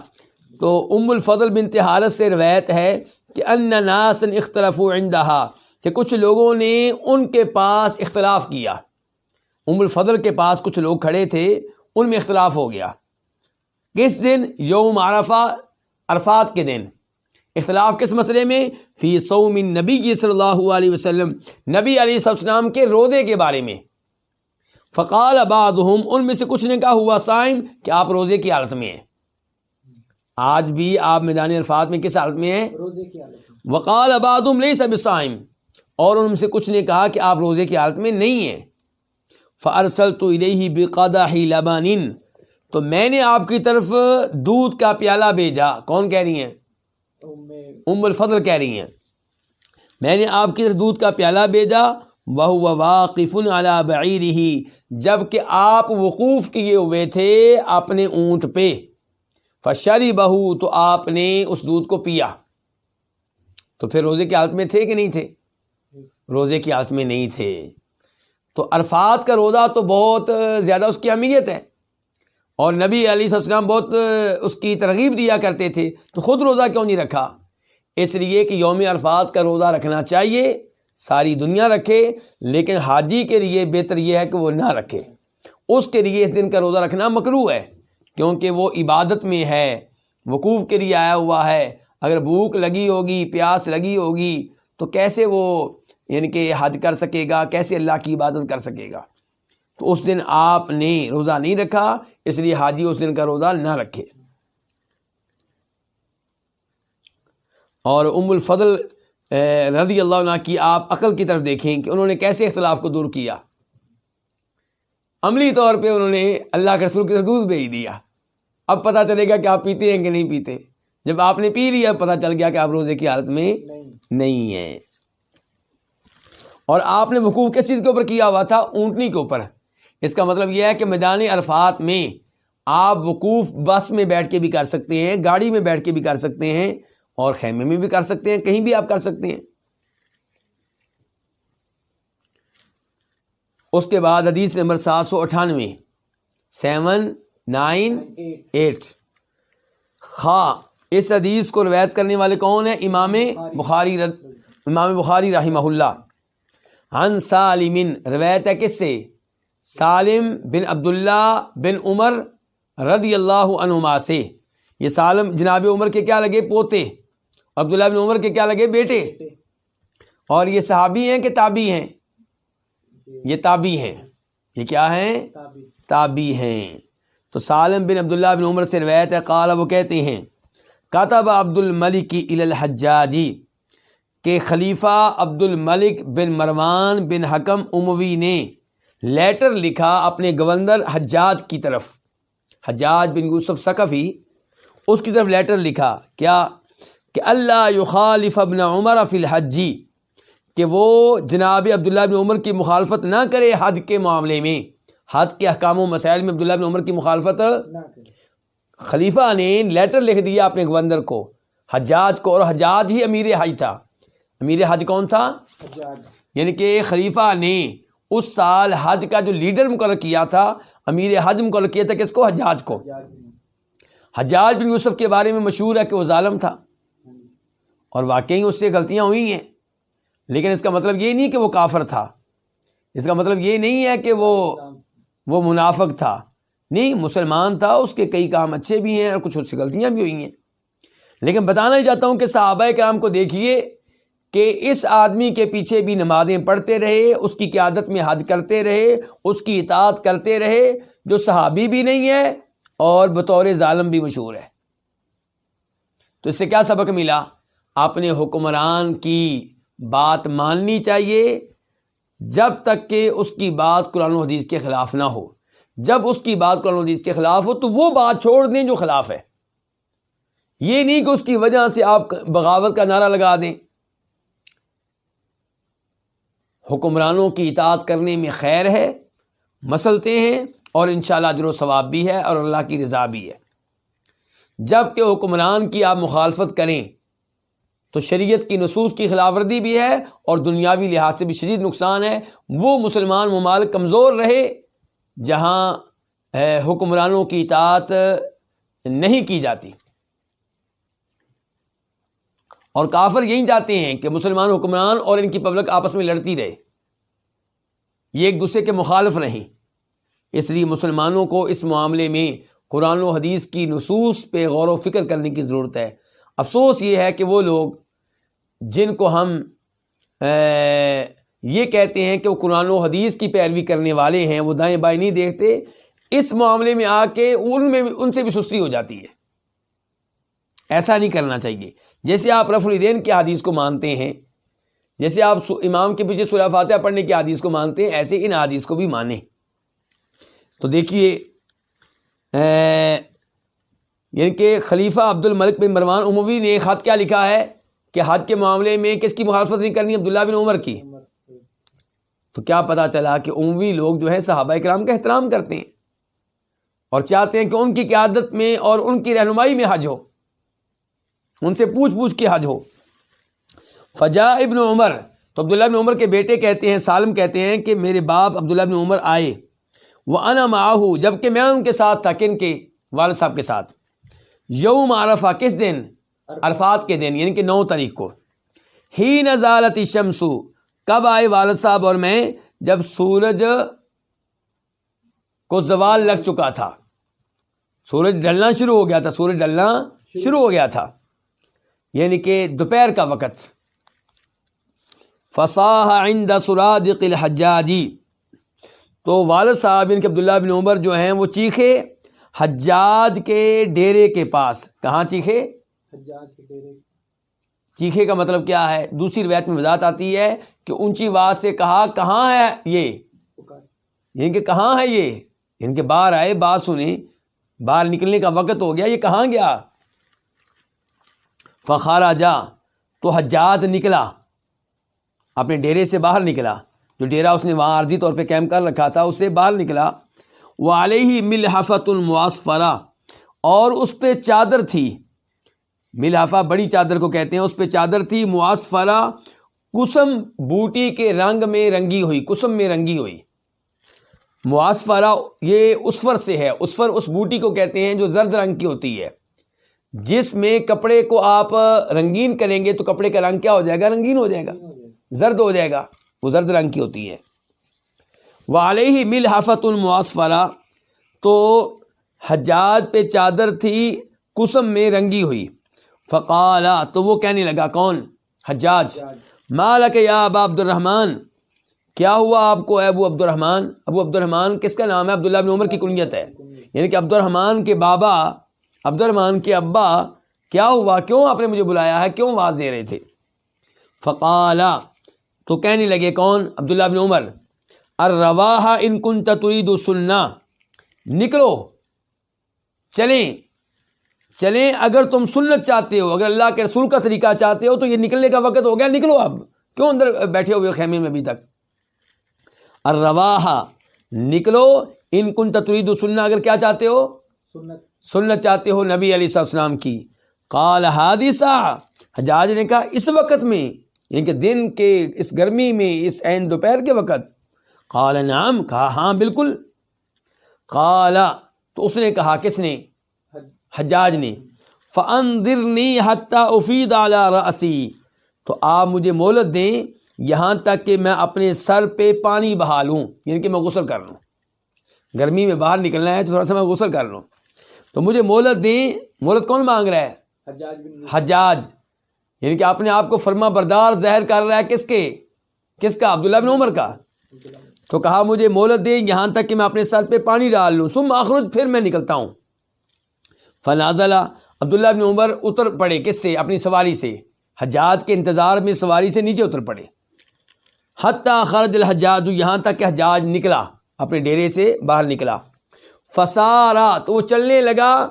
تو ام الفضل بن تہارت سے روایت ہے کہ ان ناسن اختلاف عندها کہ کچھ لوگوں نے ان کے پاس اختلاف کیا۔ ام الفضل کے پاس کچھ لوگ کھڑے تھے ان میں اختلاف ہو گیا۔ کس دن؟ یوم عرفہ عرفات کے دن۔ اختلاف کس مسئلے میں؟ فی صوم نبی صلی اللہ علیہ وسلم نبی علیہ السلام کے روزے کے بارے میں۔ فقال بعضهم ان میں سے کچھ نے کہا ہوا سائم کہ آپ روزے کی حالت میں ہیں۔ آج بھی آپ میدان عرفات میں کس حالت میں ہیں؟ وقال بعضهم ليس بصائم۔ اور ان میں سے کچھ نے کہا کہ آپ روزے کی حالت میں نہیں ہیں۔ فارسلت الیہ بقدح لبن۔ تو میں نے آپ کی طرف دودھ کا پیالہ بھیجا۔ کون کہہ رہی ہیں؟ ام الفضل کہہ رہی ہیں۔ میں نے آپ کی طرف دودھ کا پیالہ بھیجا۔ وہ واقف علی بعیرہ جبکہ آپ وقوف کیے ہوئے تھے اپنے اونٹ پہ۔ فشری بہو تو آپ نے اس دودھ کو پیا۔ تو پھر روزے کی حالت میں تھے کہ نہیں تھے؟ روزے کی حالت میں نہیں تھے۔ تو عرفات کا روزہ تو بہت زیادہ اس کی اہمیت ہے۔ اور نبی علیہ السلام بہت اس کی ترغیب دیا کرتے تھے۔ تو خود روزہ کیوں نہیں رکھا؟ اس لیے کہ یوم عرفات کا روزہ رکھنا چاہیے، ساری دنیا رکھے، لیکن حاجی کے لیے بہتر یہ ہے کہ وہ نہ رکھے۔ اس کے لیے اس دن کا روزہ رکھنا مکرو ہے، کیونکہ وہ عبادت میں ہے، وقوف کے لیے آیا ہوا ہے۔ اگر بھوک لگی ہوگی، پیاس لگی ہوگی، تو کیسے وہ یعنی کہ حج کر سکے گا کیسے اللہ کی عبادت کر سکے گا؟ تو اس دن آپ نے روزہ نہیں رکھا اس لیے حاجی اس دن کا روزہ نہ رکھے۔ اور ام الفضل رضی اللہ عنہ کی آپ عقل کی طرف دیکھیں کہ انہوں نے کیسے اختلاف کو دور کیا۔ عملی طور پہ انہوں نے اللہ کے رسول کی طرف دودھ بھیج دیا۔ اب پتہ چلے گا کہ آپ پیتے ہیں کہ نہیں پیتے۔ جب آپ نے پی لیا پتہ چل گیا کہ آپ روزے کی حالت میں نہیں۔ نہیں ہے اور آپ نے وقوف کس چیز کے اوپر کیا ہوا تھا؟ اونٹنی کے اوپر۔ اس کا مطلب یہ ہے کہ میدان عرفات میں آپ وقوف بس میں بیٹھ کے بھی کر سکتے ہیں، گاڑی میں بیٹھ کے بھی کر سکتے ہیں اور خیمے میں بھی کر سکتے ہیں، کہیں بھی آپ کر سکتے ہیں۔ اس کے بعد حدیث نمبر سات سو اٹھانوے، سیون، نائن، ایٹ۔ خا اس حدیث کو روایت کرنے والے کون ہیں؟ امام بخاری امام بخاری رحمہ اللہ۔ عن سالم روایت ہے کس سے؟ سالم بن عبداللہ بن عمر رضی اللہ عنہما سے۔ یہ سالم جناب عمر کے کیا لگے؟ پوتے۔ عبداللہ بن عمر کے کیا لگے؟ بیٹے۔ اور یہ صحابی ہیں کہ تابی ہیں؟ یہ تابی ہیں۔ یہ کیا ہیں؟ تابی ہیں۔ تو سالم بن عبداللہ بن عمر سے روایت ہے، قال وہ کہتے ہیں کاتب عبد الملک الحجاجی۔ کہ خلیفہ عبد الملک بن مروان بن حکم اموی نے لیٹر لکھا اپنے گورنر حجاج کی طرف۔ حجاج بن یوسف ثقفی اس کی طرف لیٹر لکھا کیا؟ کہ اللہ یخالف ابن عمر فی الحجی کہ وہ جناب عبداللہ بن عمر کی مخالفت نہ کرے حج کے معاملے میں۔ حج کے احکام و مسائل میں عبداللہ بن عمر کی مخالفت خلیفہ نے لیٹر لکھ دیا اپنے گورنر کو۔ حجاج کو اور حجاج ہی امیر حج تھا۔ امیر حج کون تھا؟ یعنی کہ خلیفہ نے اس سال حج کا جو لیڈر مقرر کیا تھا، امیر حج مقرر کیا تھا کس کو؟ حجاج کو۔ حجاج حجاج بن یوسف کے بارے میں مشہور ہے کہ وہ ظالم تھا۔ اور واقعی اس سے غلطیاں ہوئی ہیں۔ لیکن اس کا مطلب یہ نہیں کہ وہ کافر تھا۔ اس کا مطلب یہ نہیں ہے کہ وہ وہ منافق تھا۔ نہیں، مسلمان تھا، اس کے کئی کام اچھے بھی ہیں اور کچھ اس سے غلطیاں بھی ہوئی ہیں۔ لیکن بتانا ہی چاہتا ہوں کہ صحابہ کرام کو دیکھیے۔ کہ اس آدمی کے پیچھے بھی نمازیں پڑھتے رہے، اس کی قیادت میں حج کرتے رہے، اس کی اطاعت کرتے رہے، جو صحابی بھی نہیں ہے اور بطور ظالم بھی مشہور ہے۔ تو اس سے کیا سبق ملا؟ اپنے حکمران کی بات ماننی چاہیے جب تک کہ اس کی بات قرآن و حدیث کے خلاف نہ ہو۔ جب اس کی بات قرآن و حدیث کے خلاف ہو تو وہ بات چھوڑ دیں جو خلاف ہے۔ یہ نہیں کہ اس کی وجہ سے آپ بغاوت کا نعرہ لگا دیں۔ حکمرانوں کی اطاعت کرنے میں خیر ہے مسلتے ہیں اور انشاءاللہ شاء و ثواب بھی ہے اور اللہ کی رضا بھی ہے۔ جبکہ حکمران کی آپ مخالفت کریں تو شریعت کی نصوص کی خلاف ورزی بھی ہے اور دنیاوی لحاظ سے بھی شدید نقصان ہے۔ وہ مسلمان ممالک کمزور رہے جہاں حکمرانوں کی اطاعت نہیں کی جاتی۔ اور کافر یہی چاہتے ہیں کہ مسلمان حکمران اور ان کی پبلک آپس میں لڑتی رہے۔ یہ ایک دوسرے کے مخالف نہیں۔ اس لیے مسلمانوں کو اس معاملے میں قرآن و حدیث کی نصوص پہ غور و فکر کرنے کی ضرورت ہے۔ افسوس یہ ہے کہ وہ لوگ جن کو ہم یہ کہتے ہیں کہ وہ قرآن و حدیث کی پیروی کرنے والے ہیں، وہ دائیں بائیں نہیں دیکھتے، اس معاملے میں آ کے ان میں، ان سے بھی سستی ہو جاتی ہے۔ ایسا نہیں کرنا چاہیے۔ جیسے آپ رف الدین کی حدیث کو مانتے ہیں، جیسے آپ امام کے پیچھے سورہ فاتحہ پڑھنے کی حدیث کو مانتے ہیں، ایسے ان حدیث کو بھی مانیں۔ تو دیکھیے یعنی کہ خلیفہ عبد الملک بن مروان عموی نے خط کیا لکھا ہے کہ حد کے معاملے میں کس کی مخالفت نہیں کرنی عبداللہ بن عمر کی؟ تو کیا پتا چلا کہ عموی لوگ جو ہے صحابہ کرام کا احترام کرتے ہیں اور چاہتے ہیں کہ ان کی قیادت میں اور ان کی رہنمائی میں حج ہو۔ ان سے پوچھ پوچھ کے حج ہو۔ فجا ابن عمر، تو عبداللہ بن عمر کے بیٹے کہتے ہیں، سالم کہتے ہیں کہ میرے باپ عبداللہ بن عمر آئے۔ وہ انا ماہو جبکہ میں ان کے ساتھ تھا، کن کے؟ والد صاحب کے ساتھ۔ یوم عرفہ، کس دن؟ عرفات کے دن یعنی کہ نو تاریخ کو۔ ہی نزالت شمسو کب آئے والد صاحب اور میں؟ جب سورج کو زوال لگ چکا تھا۔ سورج ڈلنا شروع ہو گیا تھا، سورج ڈلنا شروع ہو گیا تھا۔ یعنی کہ دوپہر کا وقت۔ فصاح عند سرادق الحجاجی۔ تو والد صاحب ان کے عبداللہ بن عمر جو ہیں وہ چیخے حجاج کے ڈیرے کے پاس۔ کہاں چیخے؟ چیخے کا مطلب کیا ہے؟ دوسری روایت میں وضاحت آتی ہے کہ اونچی آواز سے کہا کہاں ہے یہ؟ یعنی کہ کہاں ہے یہ؟ ان کے باہر آئے بات سنیں۔ باہر نکلنے کا وقت ہو گیا یہ کہاں گیا؟ فخارا جا، تو حجات نکلا، اپنے ڈیرے سے باہر نکلا۔ جو ڈیرا اس نے وہاں عرضی طور پہ کیمپ کر رکھا تھا، اس سے باہر نکلا۔ وہ علیہ ملحفت المعصفرا اور اس پہ چادر تھی۔ ملحفہ بڑی چادر کو کہتے ہیں، اس پہ چادر تھی۔ معصفرا کسم بوٹی کے رنگ میں رنگی ہوئی کسم میں رنگی ہوئی۔ معصفرا یہ اسفر سے ہے اسفر اس بوٹی کو کہتے ہیں جو زرد رنگ کی ہوتی ہے۔ جس میں کپڑے کو آپ رنگین کریں گے تو کپڑے کا رنگ کیا ہو جائے گا؟ رنگین ہو جائے گا۔ زرد ہو جائے گا۔ وہ زرد رنگ کی ہوتی ہے۔ وہ علیہ مل حافت تو حجاج پہ چادر تھی کسم میں رنگی ہوئی۔ فقالا، تو وہ کہنے لگا، کون؟ حجاج۔ مالک یا ابا عبد الرحمن کیا ہوا آپ کو ابو عبد الرحمن ابو عبد الرحمن کس کا نام ہے؟ عبداللہ بن عمر کی کنیت ہے۔ یعنی کہ عبد الرحمن کے بابا عبد الرحمن کے ابا، کیا ہوا؟ کیوں آپ نے مجھے بلایا ہے؟ کیوں واضح دے رہے تھے؟ فقالا، تو کہنے لگے، کون؟ عبداللہ بن عمر۔ ارواہ ان کن ترید سننا۔ نکلو، چلیں۔ چلیں، اگر تم سنت چاہتے ہو، اگر اللہ کے رسول کا طریقہ چاہتے ہو، تو یہ نکلنے کا وقت ہو گیا۔ نکلو اب۔ کیوں اندر بیٹھے ہوئے خیمے میں ابھی تک؟ ارواہ نکلو۔ ان کن ترید سننا، اگر کیا چاہتے ہو؟ سنت۔ سننا چاہتے ہو نبی علیہ السلام کی۔ کال حادثہ۔ حجاج نے کہا، اس وقت میں یعنی کہ دن کے، اس گرمی میں، اس عین دوپہر کے وقت۔ قال نام کہا ہاں بالکل۔ کالا تو اس نے کہا، کس نے؟ حجاج نے۔ فن حتیٰ افید اعلیٰ رسی تو آپ مجھے مولت دیں، یہاں تک کہ میں اپنے سر پہ پانی بہا لوں یعنی کہ میں غسل کر لوں۔ گرمی میں باہر نکلنا ہے تو تھوڑا سا میں غسل کر لوں۔ تو مجھے مولت دیں مولت کون مانگ رہا ہے؟ حجاج یعنی کہ اپنے آپ کو فرما بردار زہر کر رہا ہے کس کے؟ کس کا؟ عبداللہ بن عمر کا۔ تو کہا مجھے مولت دے یہاں تک کہ میں اپنے سر پہ پانی ڈال لوں۔ سم آخرج پھر میں نکلتا ہوں۔ فنازلہ عبداللہ بن عمر اتر پڑے۔ کس سے؟ اپنی سواری سے۔ حجاج کے انتظار میں سواری سے نیچے اتر پڑے۔ حتیٰ خرج الحجاج یہاں تک کہ حجاج نکلا اپنے ڈیرے سے باہر نکلا۔ فسارا تو وہ چلنے لگا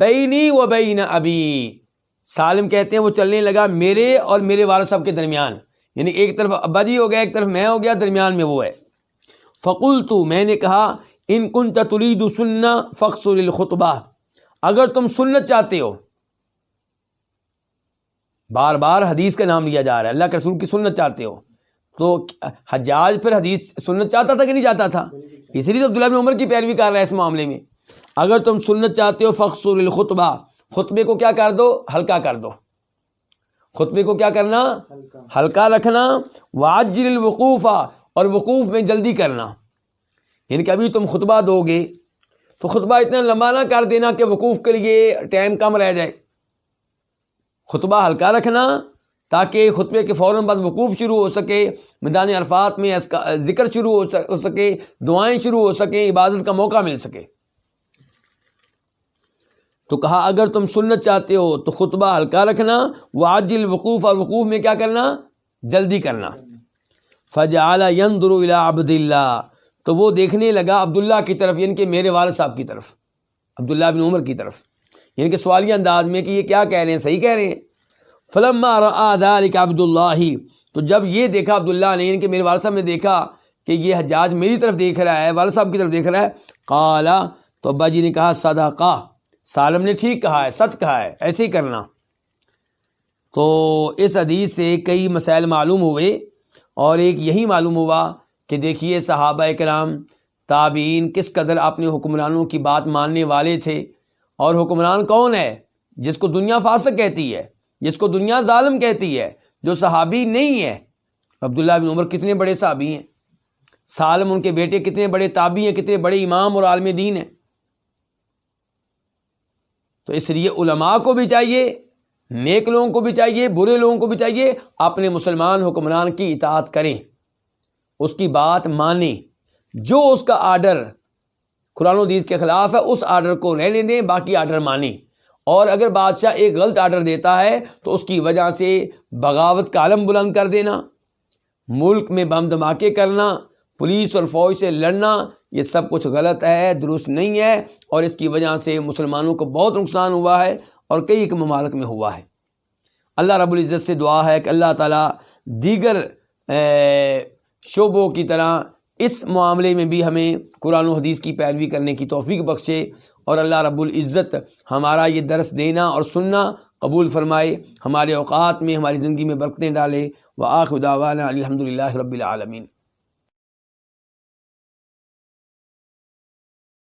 بینی و بین ابی۔ سالم کہتے ہیں وہ چلنے لگا میرے اور میرے والد صاحب کے درمیان۔ یعنی ایک طرف ابا جی ہو گیا، ایک طرف میں ہو گیا، درمیان میں وہ ہے۔ فقول تو میں نے کہا، ان کن ترید سننا فخر الخطبہ۔ اگر تم سنت چاہتے ہو، بار بار حدیث کا نام لیا جا رہا ہے، اللہ کے رسول کی سنت چاہتے ہو۔ تو حجاج پھر حدیث سنت چاہتا تھا کہ نہیں چاہتا تھا؟ اسی لیے تو عبداللہ بن عمر کی پیروی کر رہا ہے اس معاملے میں۔ اگر تم سنت چاہتے ہو فخر الخطبہ خطبے کو کیا کر دو؟ ہلکا کر دو۔ خطبے کو کیا کرنا؟ ہلکا ہلکا رکھنا۔ واجر الوقوف، اور وقوف میں جلدی کرنا۔ یعنی کہ ابھی تم خطبہ دو گے، تو خطبہ اتنا لمبا نہ کر دینا کہ وقوف کے لیے ٹائم کم رہ جائے۔ خطبہ ہلکا رکھنا۔ تاکہ خطبے کے فوراً بعد وقوف شروع ہو سکے، میدان عرفات میں اس کا ذکر شروع ہو سکے، دعائیں شروع ہو سکیں، عبادت کا موقع مل سکے۔ تو کہا، اگر تم سنت چاہتے ہو تو خطبہ ہلکا رکھنا واجل وقوف اور وقوف میں کیا کرنا؟ جلدی کرنا۔ فجعل ينظر الى عبد اللہ۔ تو وہ دیکھنے لگا عبداللہ کی طرف یعنی کہ میرے والد صاحب کی طرف، عبداللہ بن عمر کی طرف۔ یعنی کہ سوالیہ انداز میں کہ یہ کیا کہہ رہے ہیں، صحیح کہہ رہے ہیں۔ فلما رأى ذلك عبد اللہ، تو جب یہ دیکھا عبداللہ نے یعنی کہ میرے والد صاحب نے دیکھا کہ یہ حجاج میری طرف دیکھ رہا ہے، والد صاحب کی طرف دیکھ رہا ہے قالا تو ابا جی نے کہا، صدقہ، سالم نے ٹھیک کہا ہے، سچ کہا ہے، ایسے ہی کرنا۔ تو اس حدیث سے کئی مسائل معلوم ہوئے اور ایک یہی معلوم ہوا کہ دیکھیے، صحابہ کرام، تابعین کس قدر اپنے حکمرانوں کی بات ماننے والے تھے۔ اور حکمران کون ہے؟ جس کو دنیا فاسق کہتی ہے۔ جس کو دنیا ظالم کہتی ہے، جو صحابی نہیں ہے۔ عبداللہ بن عمر کتنے بڑے صحابی ہیں۔ سالم ان کے بیٹے کتنے بڑے تابعی ہیں، کتنے بڑے امام اور عالم دین ہیں۔ تو اس لیے علماء کو بھی چاہیے، نیک لوگوں کو بھی چاہیے، برے لوگوں کو بھی چاہیے، اپنے مسلمان حکمران کی اطاعت کریں۔ اس کی بات مانیں۔ جو اس کا آرڈر قرآن و حدیث کے خلاف ہے، اس آرڈر کو رہنے دیں، باقی آرڈر مانیں۔ اور اگر بادشاہ ایک غلط آرڈر دیتا ہے تو اس کی وجہ سے بغاوت کا علم بلند کر دینا، ملک میں بم دھماکے کرنا، پولیس اور فوج سے لڑنا، یہ سب کچھ غلط ہے، درست نہیں ہے، اور اس کی وجہ سے مسلمانوں کو بہت نقصان ہوا ہے اور کئی ایک ممالک میں ہوا ہے۔ اللہ رب العزت سے دعا ہے کہ اللہ تعالیٰ دیگر شعبوں کی طرح اس معاملے میں بھی ہمیں قرآن و حدیث کی پیروی کرنے کی توفیق بخشے اور اللہ رب العزت ہمارا یہ درس دینا اور سننا قبول فرمائے، ہمارے اوقات میں، ہماری زندگی میں برکتیں ڈالے۔ و آخ داوانہ الحمد للہ رب العالمین۔